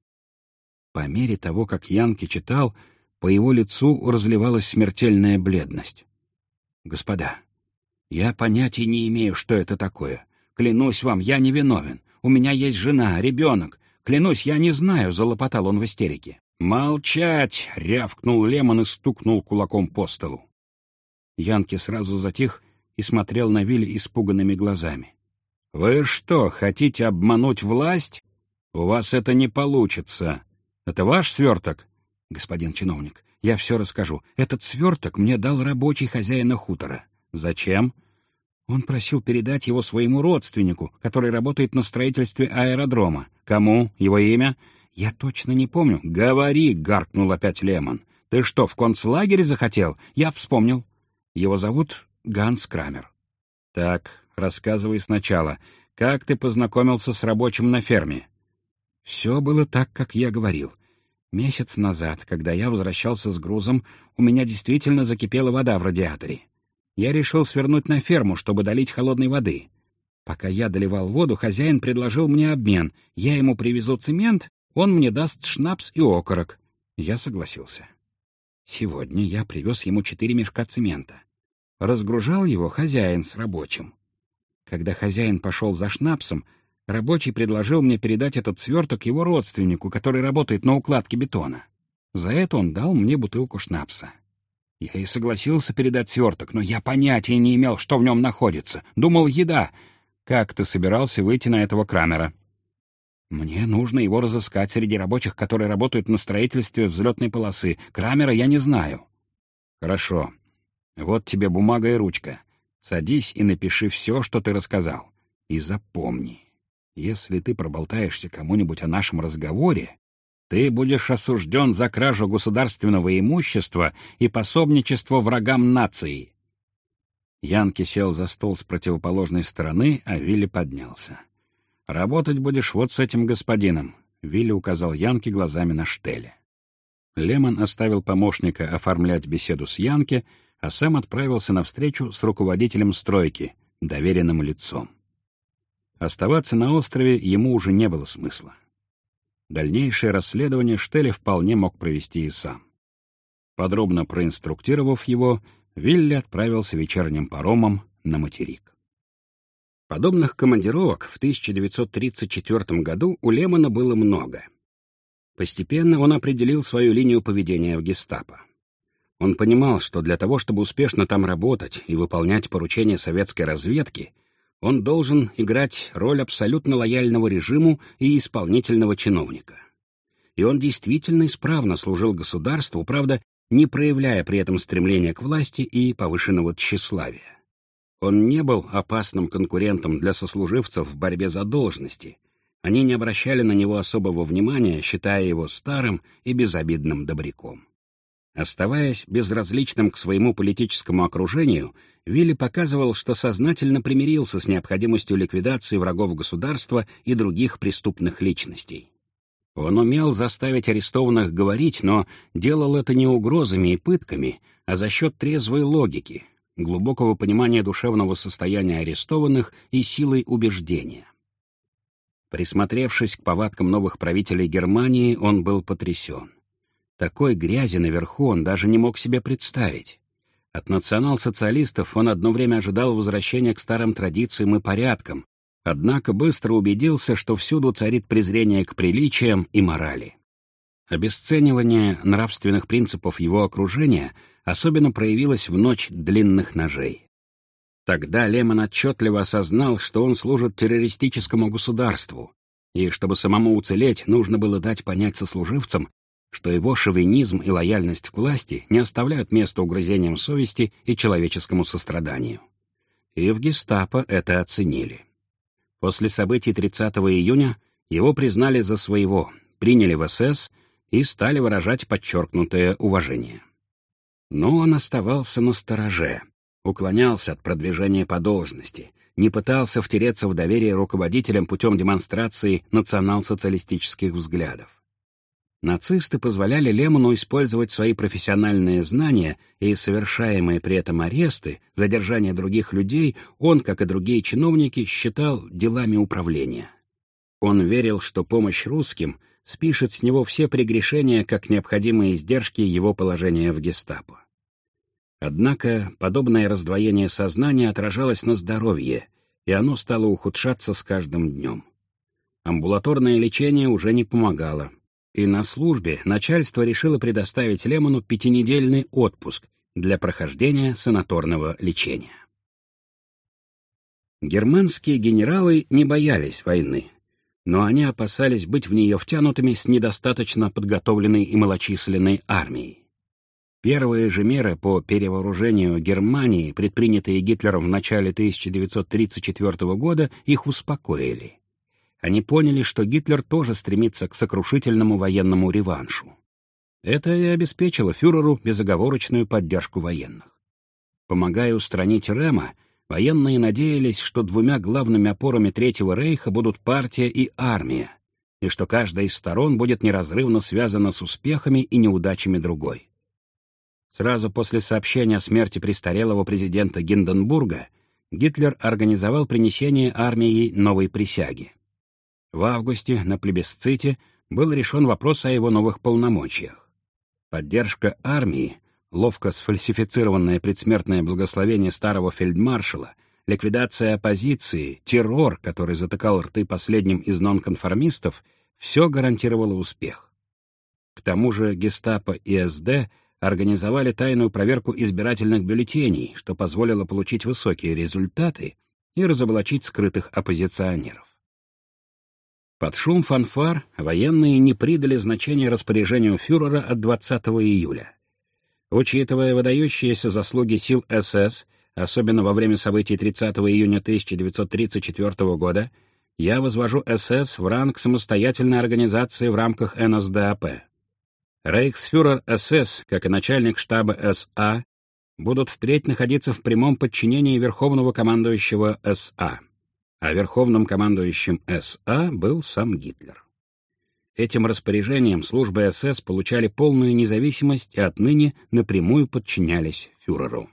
По мере того, как Янки читал, по его лицу разливалась смертельная бледность. «Господа, я понятия не имею, что это такое. Клянусь вам, я не виновен. У меня есть жена, ребенок. Клянусь, я не знаю», — залопотал он в истерике. «Молчать!» — рявкнул Лемон и стукнул кулаком по столу. Янки сразу затих и смотрел на Вилли испуганными глазами. «Вы что, хотите обмануть власть? У вас это не получится. Это ваш сверток?» «Господин чиновник, я все расскажу. Этот сверток мне дал рабочий хозяина хутора. Зачем?» Он просил передать его своему родственнику, который работает на строительстве аэродрома. Кому? Его имя? Я точно не помню. Говори, гаркнул опять Лемон. Ты что, в концлагере захотел? Я вспомнил. Его зовут Ганс Крамер. Так, рассказывай сначала. Как ты познакомился с рабочим на ферме? Все было так, как я говорил. Месяц назад, когда я возвращался с грузом, у меня действительно закипела вода в радиаторе. Я решил свернуть на ферму, чтобы долить холодной воды. Пока я доливал воду, хозяин предложил мне обмен. Я ему привезу цемент, он мне даст шнапс и окорок. Я согласился. Сегодня я привез ему четыре мешка цемента. Разгружал его хозяин с рабочим. Когда хозяин пошел за шнапсом, рабочий предложил мне передать этот сверток его родственнику, который работает на укладке бетона. За это он дал мне бутылку шнапса. Я и согласился передать сверток, но я понятия не имел, что в нем находится. Думал, еда. Как ты собирался выйти на этого Крамера? Мне нужно его разыскать среди рабочих, которые работают на строительстве взлетной полосы. Крамера я не знаю. Хорошо. Вот тебе бумага и ручка. Садись и напиши все, что ты рассказал. И запомни, если ты проболтаешься кому-нибудь о нашем разговоре, ты будешь осужден за кражу государственного имущества и пособничество врагам нации. Янки сел за стол с противоположной стороны, а Вилли поднялся. «Работать будешь вот с этим господином», — Вилли указал Янке глазами на штеле. Лемон оставил помощника оформлять беседу с Янке, а сам отправился на встречу с руководителем стройки, доверенным лицом. Оставаться на острове ему уже не было смысла. Дальнейшее расследование Штелли вполне мог провести и сам. Подробно проинструктировав его, Вилли отправился вечерним паромом на материк. Подобных командировок в 1934 году у Лемона было много. Постепенно он определил свою линию поведения в гестапо. Он понимал, что для того, чтобы успешно там работать и выполнять поручения советской разведки, он должен играть роль абсолютно лояльного режиму и исполнительного чиновника. И он действительно исправно служил государству, правда, не проявляя при этом стремления к власти и повышенного тщеславия. Он не был опасным конкурентом для сослуживцев в борьбе за должности. Они не обращали на него особого внимания, считая его старым и безобидным добряком. Оставаясь безразличным к своему политическому окружению, Вилли показывал, что сознательно примирился с необходимостью ликвидации врагов государства и других преступных личностей. Он умел заставить арестованных говорить, но делал это не угрозами и пытками, а за счет трезвой логики, глубокого понимания душевного состояния арестованных и силой убеждения. Присмотревшись к повадкам новых правителей Германии, он был потрясен. Такой грязи наверху он даже не мог себе представить. От национал-социалистов он одно время ожидал возвращения к старым традициям и порядкам, однако быстро убедился, что всюду царит презрение к приличиям и морали. Обесценивание нравственных принципов его окружения особенно проявилось в ночь длинных ножей. Тогда Лемон отчетливо осознал, что он служит террористическому государству, и чтобы самому уцелеть, нужно было дать понять сослуживцам, что его шовинизм и лояльность к власти не оставляют места угрызениям совести и человеческому состраданию. И в гестапо это оценили. После событий 30 июня его признали за своего, приняли в СС и стали выражать подчеркнутое уважение. Но он оставался на стороже, уклонялся от продвижения по должности, не пытался втереться в доверие руководителям путем демонстрации национал-социалистических взглядов. Нацисты позволяли Лемону использовать свои профессиональные знания и совершаемые при этом аресты, задержание других людей он, как и другие чиновники, считал делами управления. Он верил, что помощь русским спишет с него все прегрешения как необходимые издержки его положения в гестапо. Однако подобное раздвоение сознания отражалось на здоровье, и оно стало ухудшаться с каждым днем. Амбулаторное лечение уже не помогало, и на службе начальство решило предоставить Лемону пятинедельный отпуск для прохождения санаторного лечения. Германские генералы не боялись войны, но они опасались быть в нее втянутыми с недостаточно подготовленной и малочисленной армией. Первые же меры по перевооружению Германии, предпринятые Гитлером в начале 1934 года, их успокоили. Они поняли, что Гитлер тоже стремится к сокрушительному военному реваншу. Это и обеспечило фюреру безоговорочную поддержку военных. Помогая устранить Рема, военные надеялись, что двумя главными опорами Третьего Рейха будут партия и армия, и что каждая из сторон будет неразрывно связана с успехами и неудачами другой. Сразу после сообщения о смерти престарелого президента Гинденбурга Гитлер организовал принесение армии новой присяги. В августе на плебисците был решен вопрос о его новых полномочиях. Поддержка армии, ловко сфальсифицированное предсмертное благословение старого фельдмаршала, ликвидация оппозиции, террор, который затыкал рты последним из нонконформистов, все гарантировало успех. К тому же гестапо и СД — организовали тайную проверку избирательных бюллетеней, что позволило получить высокие результаты и разоблачить скрытых оппозиционеров. Под шум фанфар военные не придали значения распоряжению фюрера от 20 июля. Учитывая выдающиеся заслуги сил СС, особенно во время событий 30 июня 1934 года, я возвожу СС в ранг самостоятельной организации в рамках НСДАП. Рейхсфюрер СС, как и начальник штаба СА, будут впредь находиться в прямом подчинении Верховного командующего СА. А Верховным командующим СА был сам Гитлер. Этим распоряжением службы СС получали полную независимость и отныне напрямую подчинялись фюреру.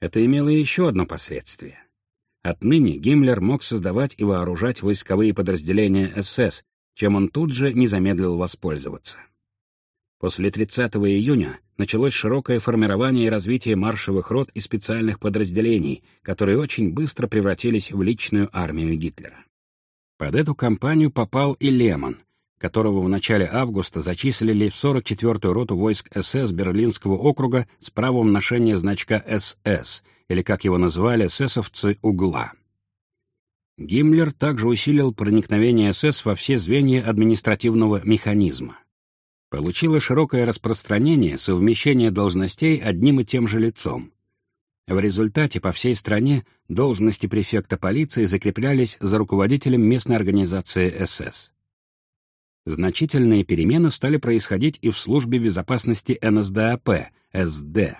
Это имело еще одно последствие. Отныне Гиммлер мог создавать и вооружать войсковые подразделения СС, чем он тут же не замедлил воспользоваться. После 30 июня началось широкое формирование и развитие маршевых рот и специальных подразделений, которые очень быстро превратились в личную армию Гитлера. Под эту кампанию попал и Лемон, которого в начале августа зачислили в 44-ю роту войск СС Берлинского округа с правом ношения значка СС, или, как его назвали, эсэсовцы «Угла». Гиммлер также усилил проникновение СС во все звенья административного механизма получило широкое распространение совмещение должностей одним и тем же лицом. В результате по всей стране должности префекта полиции закреплялись за руководителем местной организации СС. Значительные перемены стали происходить и в службе безопасности НСДАП, СД.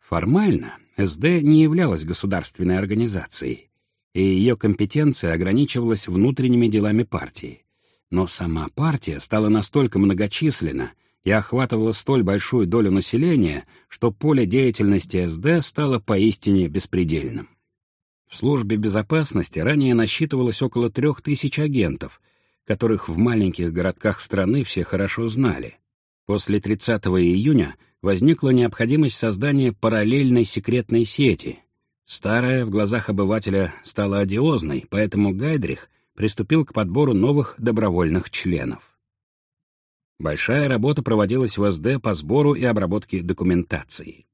Формально СД не являлась государственной организацией, и ее компетенция ограничивалась внутренними делами партии. Но сама партия стала настолько многочисленна и охватывала столь большую долю населения, что поле деятельности СД стало поистине беспредельным. В службе безопасности ранее насчитывалось около трех тысяч агентов, которых в маленьких городках страны все хорошо знали. После 30 июня возникла необходимость создания параллельной секретной сети. Старая в глазах обывателя стала одиозной, поэтому Гайдрих приступил к подбору новых добровольных членов. Большая работа проводилась в СД по сбору и обработке документации.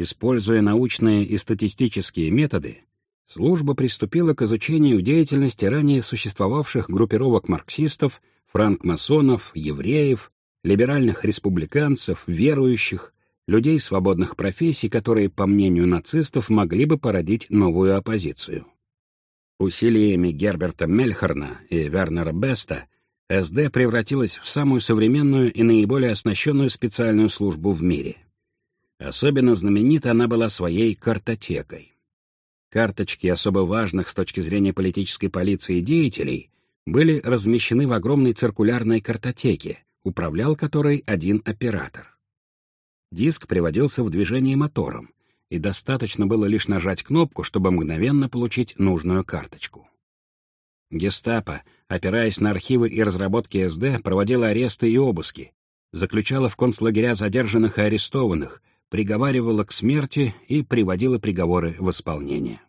Используя научные и статистические методы, служба приступила к изучению деятельности ранее существовавших группировок марксистов, франкмасонов, евреев, либеральных республиканцев, верующих, людей свободных профессий, которые, по мнению нацистов, могли бы породить новую оппозицию. Усилиями Герберта Мельхорна и Вернера Беста СД превратилась в самую современную и наиболее оснащенную специальную службу в мире. Особенно знаменита она была своей картотекой. Карточки особо важных с точки зрения политической полиции деятелей были размещены в огромной циркулярной картотеке, управлял которой один оператор. Диск приводился в движение мотором, и достаточно было лишь нажать кнопку, чтобы мгновенно получить нужную карточку. Гестапо, опираясь на архивы и разработки СД, проводила аресты и обыски, заключала в концлагеря задержанных и арестованных, приговаривала к смерти и приводила приговоры в исполнение.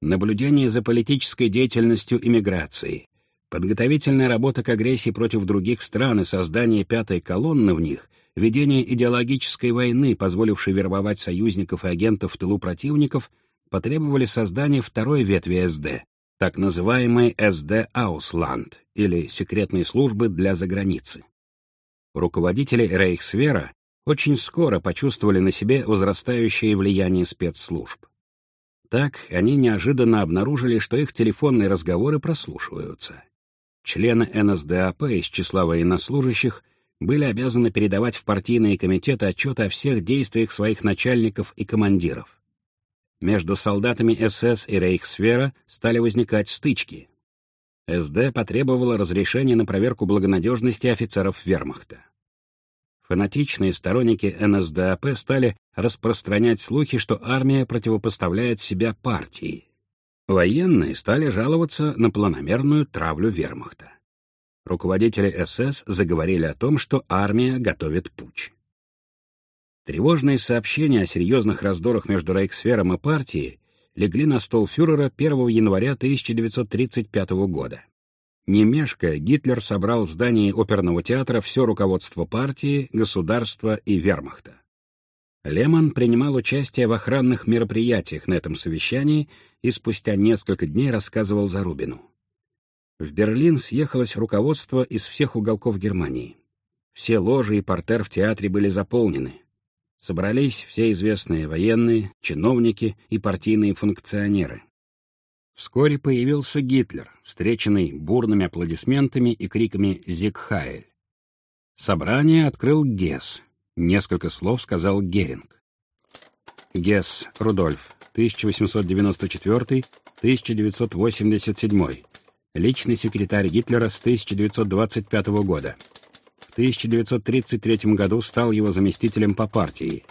Наблюдение за политической деятельностью иммиграции, подготовительная работа к агрессии против других стран и создание пятой колонны в них, ведение идеологической войны, позволившей вербовать союзников и агентов в тылу противников, потребовали создания второй ветви СД, так называемой СД Аусланд, или секретной службы для заграницы. Руководители Рейхсвера очень скоро почувствовали на себе возрастающее влияние спецслужб. Так они неожиданно обнаружили, что их телефонные разговоры прослушиваются. Члены НСДАП из числа военнослужащих были обязаны передавать в партийные комитеты отчеты о всех действиях своих начальников и командиров между солдатами СС и Рейхсвера стали возникать стычки. СД потребовала разрешения на проверку благонадежности офицеров вермахта. Фанатичные сторонники НСДАП стали распространять слухи, что армия противопоставляет себя партии. Военные стали жаловаться на планомерную травлю вермахта. Руководители СС заговорили о том, что армия готовит путь. Тревожные сообщения о серьезных раздорах между Рейхсфером и партией легли на стол фюрера 1 января 1935 года. Не мешкая, Гитлер собрал в здании оперного театра все руководство партии, государства и вермахта. Лемон принимал участие в охранных мероприятиях на этом совещании и спустя несколько дней рассказывал Зарубину. В Берлин съехалось руководство из всех уголков Германии. Все ложи и портер в театре были заполнены. Собрались все известные военные, чиновники и партийные функционеры. Вскоре появился Гитлер, встреченный бурными аплодисментами и криками «Зигхайль». Собрание открыл Гесс. Несколько слов сказал Геринг. Гесс Рудольф, 1894-1987. Личный секретарь Гитлера с 1925 года. 1933 году стал его заместителем по партии.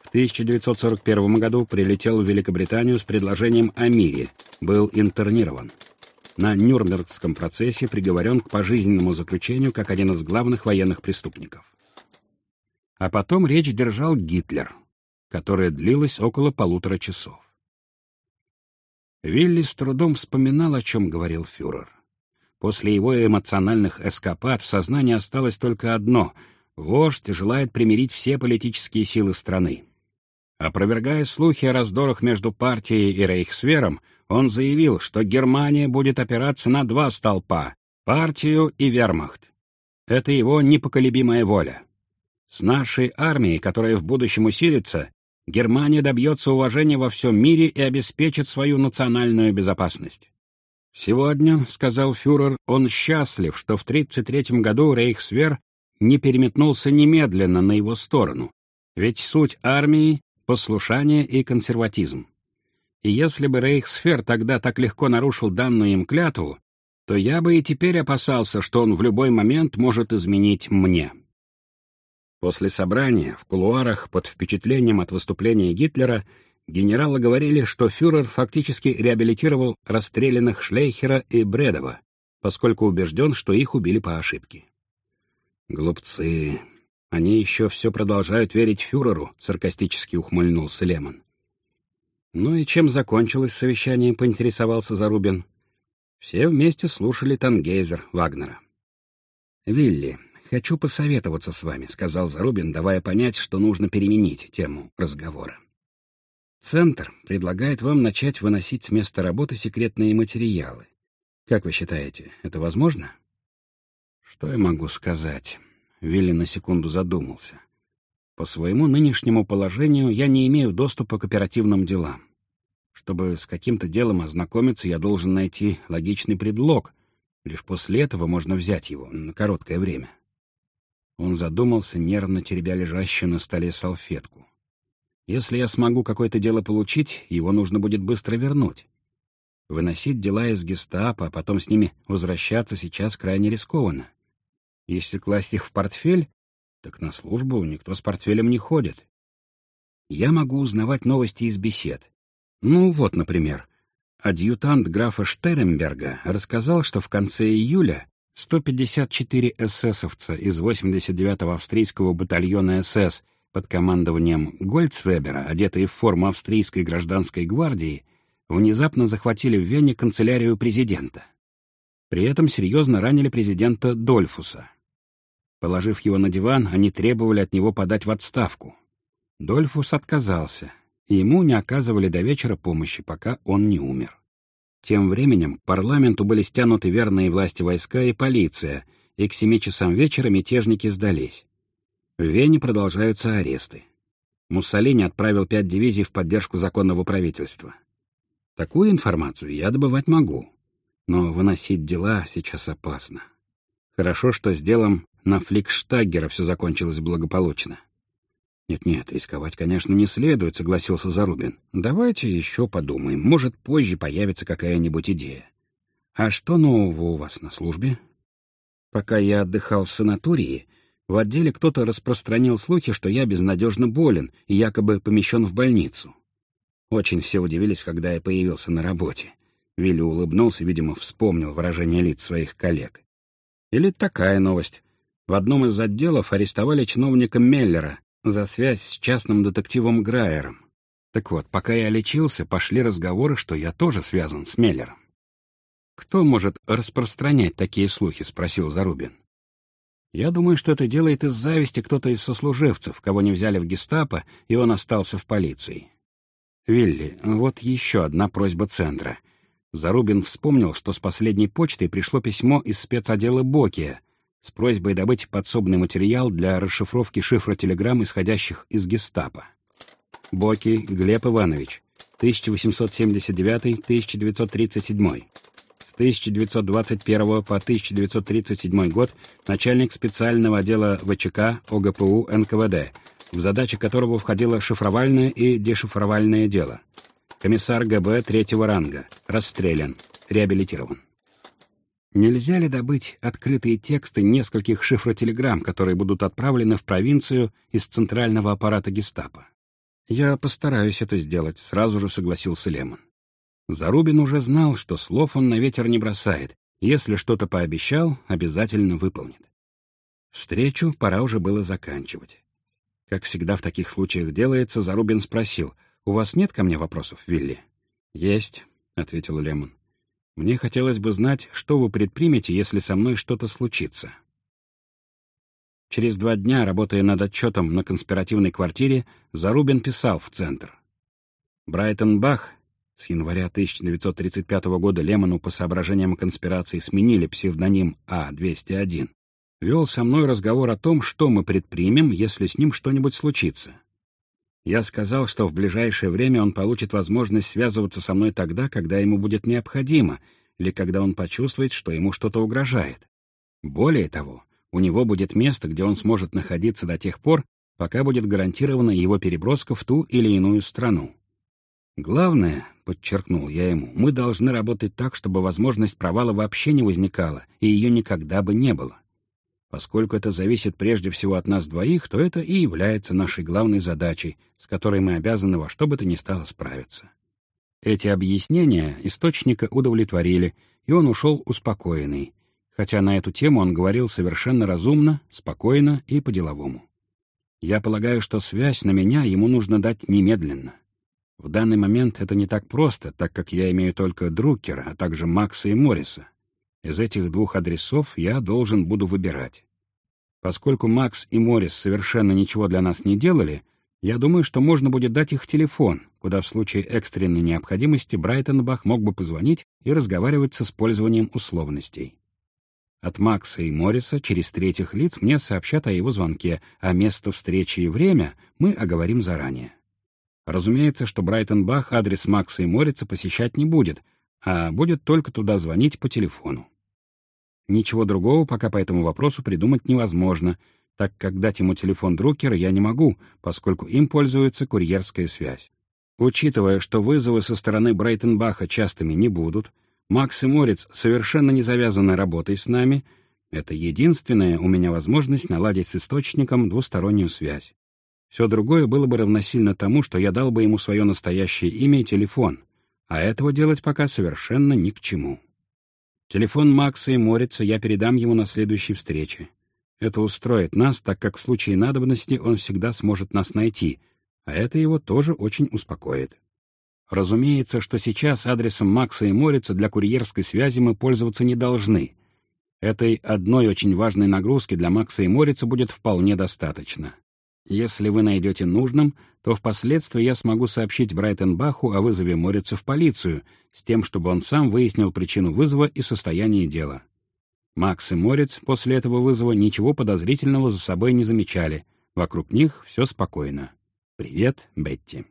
В 1941 году прилетел в Великобританию с предложением о мире, был интернирован. На Нюрнбергском процессе приговорен к пожизненному заключению как один из главных военных преступников. А потом речь держал Гитлер, которая длилась около полутора часов. Вилли с трудом вспоминал, о чем говорил фюрер. После его эмоциональных эскапад в сознании осталось только одно — вождь желает примирить все политические силы страны. Опровергая слухи о раздорах между партией и Рейхсвером, он заявил, что Германия будет опираться на два столпа — партию и вермахт. Это его непоколебимая воля. С нашей армией, которая в будущем усилится, Германия добьется уважения во всем мире и обеспечит свою национальную безопасность. «Сегодня, — сказал фюрер, — он счастлив, что в 1933 году Рейхсвер не переметнулся немедленно на его сторону, ведь суть армии — послушание и консерватизм. И если бы Рейхсфер тогда так легко нарушил данную им клятву, то я бы и теперь опасался, что он в любой момент может изменить мне». После собрания в кулуарах под впечатлением от выступления Гитлера генералы говорили, что фюрер фактически реабилитировал расстрелянных Шлейхера и Бредова, поскольку убежден, что их убили по ошибке. «Глупцы! Они еще все продолжают верить фюреру», — саркастически ухмыльнулся Лемон. «Ну и чем закончилось совещание?» — поинтересовался Зарубин. Все вместе слушали Тангейзер Вагнера. «Вилли, хочу посоветоваться с вами», — сказал Зарубин, давая понять, что нужно переменить тему разговора. Центр предлагает вам начать выносить с места работы секретные материалы. Как вы считаете, это возможно? Что я могу сказать? Вилли на секунду задумался. По своему нынешнему положению я не имею доступа к оперативным делам. Чтобы с каким-то делом ознакомиться, я должен найти логичный предлог, Лишь после этого можно взять его на короткое время. Он задумался, нервно теребя лежащую на столе салфетку. Если я смогу какое-то дело получить, его нужно будет быстро вернуть. Выносить дела из гестапо, а потом с ними возвращаться сейчас крайне рискованно. Если класть их в портфель, так на службу никто с портфелем не ходит. Я могу узнавать новости из бесед. Ну вот, например, адъютант графа Штеренберга рассказал, что в конце июля 154 эсэсовца из 89-го австрийского батальона СС под командованием Гольцвебера, одетые в форму австрийской гражданской гвардии, внезапно захватили в Вене канцелярию президента. При этом серьезно ранили президента Дольфуса. Положив его на диван, они требовали от него подать в отставку. Дольфус отказался, и ему не оказывали до вечера помощи, пока он не умер. Тем временем парламенту были стянуты верные власти войска и полиция, и к семи часам вечера мятежники сдались. В Вене продолжаются аресты. Муссолини отправил пять дивизий в поддержку законного правительства. Такую информацию я добывать могу, но выносить дела сейчас опасно. Хорошо, что с делом на Фликштаггера все закончилось благополучно. «Нет-нет, рисковать, конечно, не следует», — согласился Зарубин. «Давайте еще подумаем. Может, позже появится какая-нибудь идея. А что нового у вас на службе?» Пока я отдыхал в санатории, в отделе кто-то распространил слухи, что я безнадежно болен и якобы помещен в больницу. Очень все удивились, когда я появился на работе. Вилли улыбнулся, видимо, вспомнил выражение лиц своих коллег. Или такая новость. В одном из отделов арестовали чиновника Меллера, за связь с частным детективом Грайером. Так вот, пока я лечился, пошли разговоры, что я тоже связан с Меллером. «Кто может распространять такие слухи?» — спросил Зарубин. «Я думаю, что это делает из зависти кто-то из сослуживцев, кого не взяли в гестапо, и он остался в полиции. Вилли, вот еще одна просьба Центра». Зарубин вспомнил, что с последней почтой пришло письмо из спецотдела Бокия — с просьбой добыть подсобный материал для расшифровки шифра телеграмм, исходящих из гестапо. Боки Глеб Иванович, 1879-1937. С 1921 по 1937 год начальник специального отдела ВЧК ОГПУ НКВД, в задачи которого входило шифровальное и дешифровальное дело. Комиссар ГБ третьего ранга, расстрелян, реабилитирован. Нельзя ли добыть открытые тексты нескольких шифротелеграмм, которые будут отправлены в провинцию из центрального аппарата гестапо? Я постараюсь это сделать, сразу же согласился Лемон. Зарубин уже знал, что слов он на ветер не бросает. Если что-то пообещал, обязательно выполнит. Встречу пора уже было заканчивать. Как всегда в таких случаях делается, Зарубин спросил, «У вас нет ко мне вопросов, Вилли?» «Есть», — ответил Лемон. Мне хотелось бы знать, что вы предпримете, если со мной что-то случится. Через два дня, работая над отчетом на конспиративной квартире, Зарубин писал в Центр. Брайтон Бах, с января 1935 года Лемону по соображениям конспирации сменили псевдоним А-201, вел со мной разговор о том, что мы предпримем, если с ним что-нибудь случится. Я сказал, что в ближайшее время он получит возможность связываться со мной тогда, когда ему будет необходимо, или когда он почувствует, что ему что-то угрожает. Более того, у него будет место, где он сможет находиться до тех пор, пока будет гарантирована его переброска в ту или иную страну. Главное, — подчеркнул я ему, — мы должны работать так, чтобы возможность провала вообще не возникала, и ее никогда бы не было. Поскольку это зависит прежде всего от нас двоих, то это и является нашей главной задачей, с которой мы обязаны во что бы то ни стало справиться. Эти объяснения источника удовлетворили, и он ушел успокоенный, хотя на эту тему он говорил совершенно разумно, спокойно и по-деловому. Я полагаю, что связь на меня ему нужно дать немедленно. В данный момент это не так просто, так как я имею только Друкера, а также Макса и Морриса. Из этих двух адресов я должен буду выбирать. Поскольку Макс и Моррис совершенно ничего для нас не делали, я думаю, что можно будет дать их телефон, куда в случае экстренной необходимости Брайтонбах мог бы позвонить и разговаривать с использованием условностей. От Макса и Морриса через третьих лиц мне сообщат о его звонке, а место встречи и время мы оговорим заранее. Разумеется, что Брайтонбах адрес Макса и Морриса посещать не будет, а будет только туда звонить по телефону. Ничего другого пока по этому вопросу придумать невозможно, так как дать ему телефон Друкера я не могу, поскольку им пользуется курьерская связь. Учитывая, что вызовы со стороны Брайтенбаха частыми не будут, Макс и Морец совершенно не завязаны работой с нами, это единственная у меня возможность наладить с источником двустороннюю связь. Все другое было бы равносильно тому, что я дал бы ему свое настоящее имя и телефон, а этого делать пока совершенно ни к чему. Телефон Макса и Морица я передам ему на следующей встрече. Это устроит нас, так как в случае надобности он всегда сможет нас найти, а это его тоже очень успокоит. Разумеется, что сейчас адресом Макса и Морица для курьерской связи мы пользоваться не должны. Этой одной очень важной нагрузки для Макса и Морица будет вполне достаточно. Если вы найдете нужным, то впоследствии я смогу сообщить Брайтенбаху о вызове Морица в полицию, с тем, чтобы он сам выяснил причину вызова и состояние дела. Макс и Морец после этого вызова ничего подозрительного за собой не замечали. Вокруг них все спокойно. Привет, Бетти.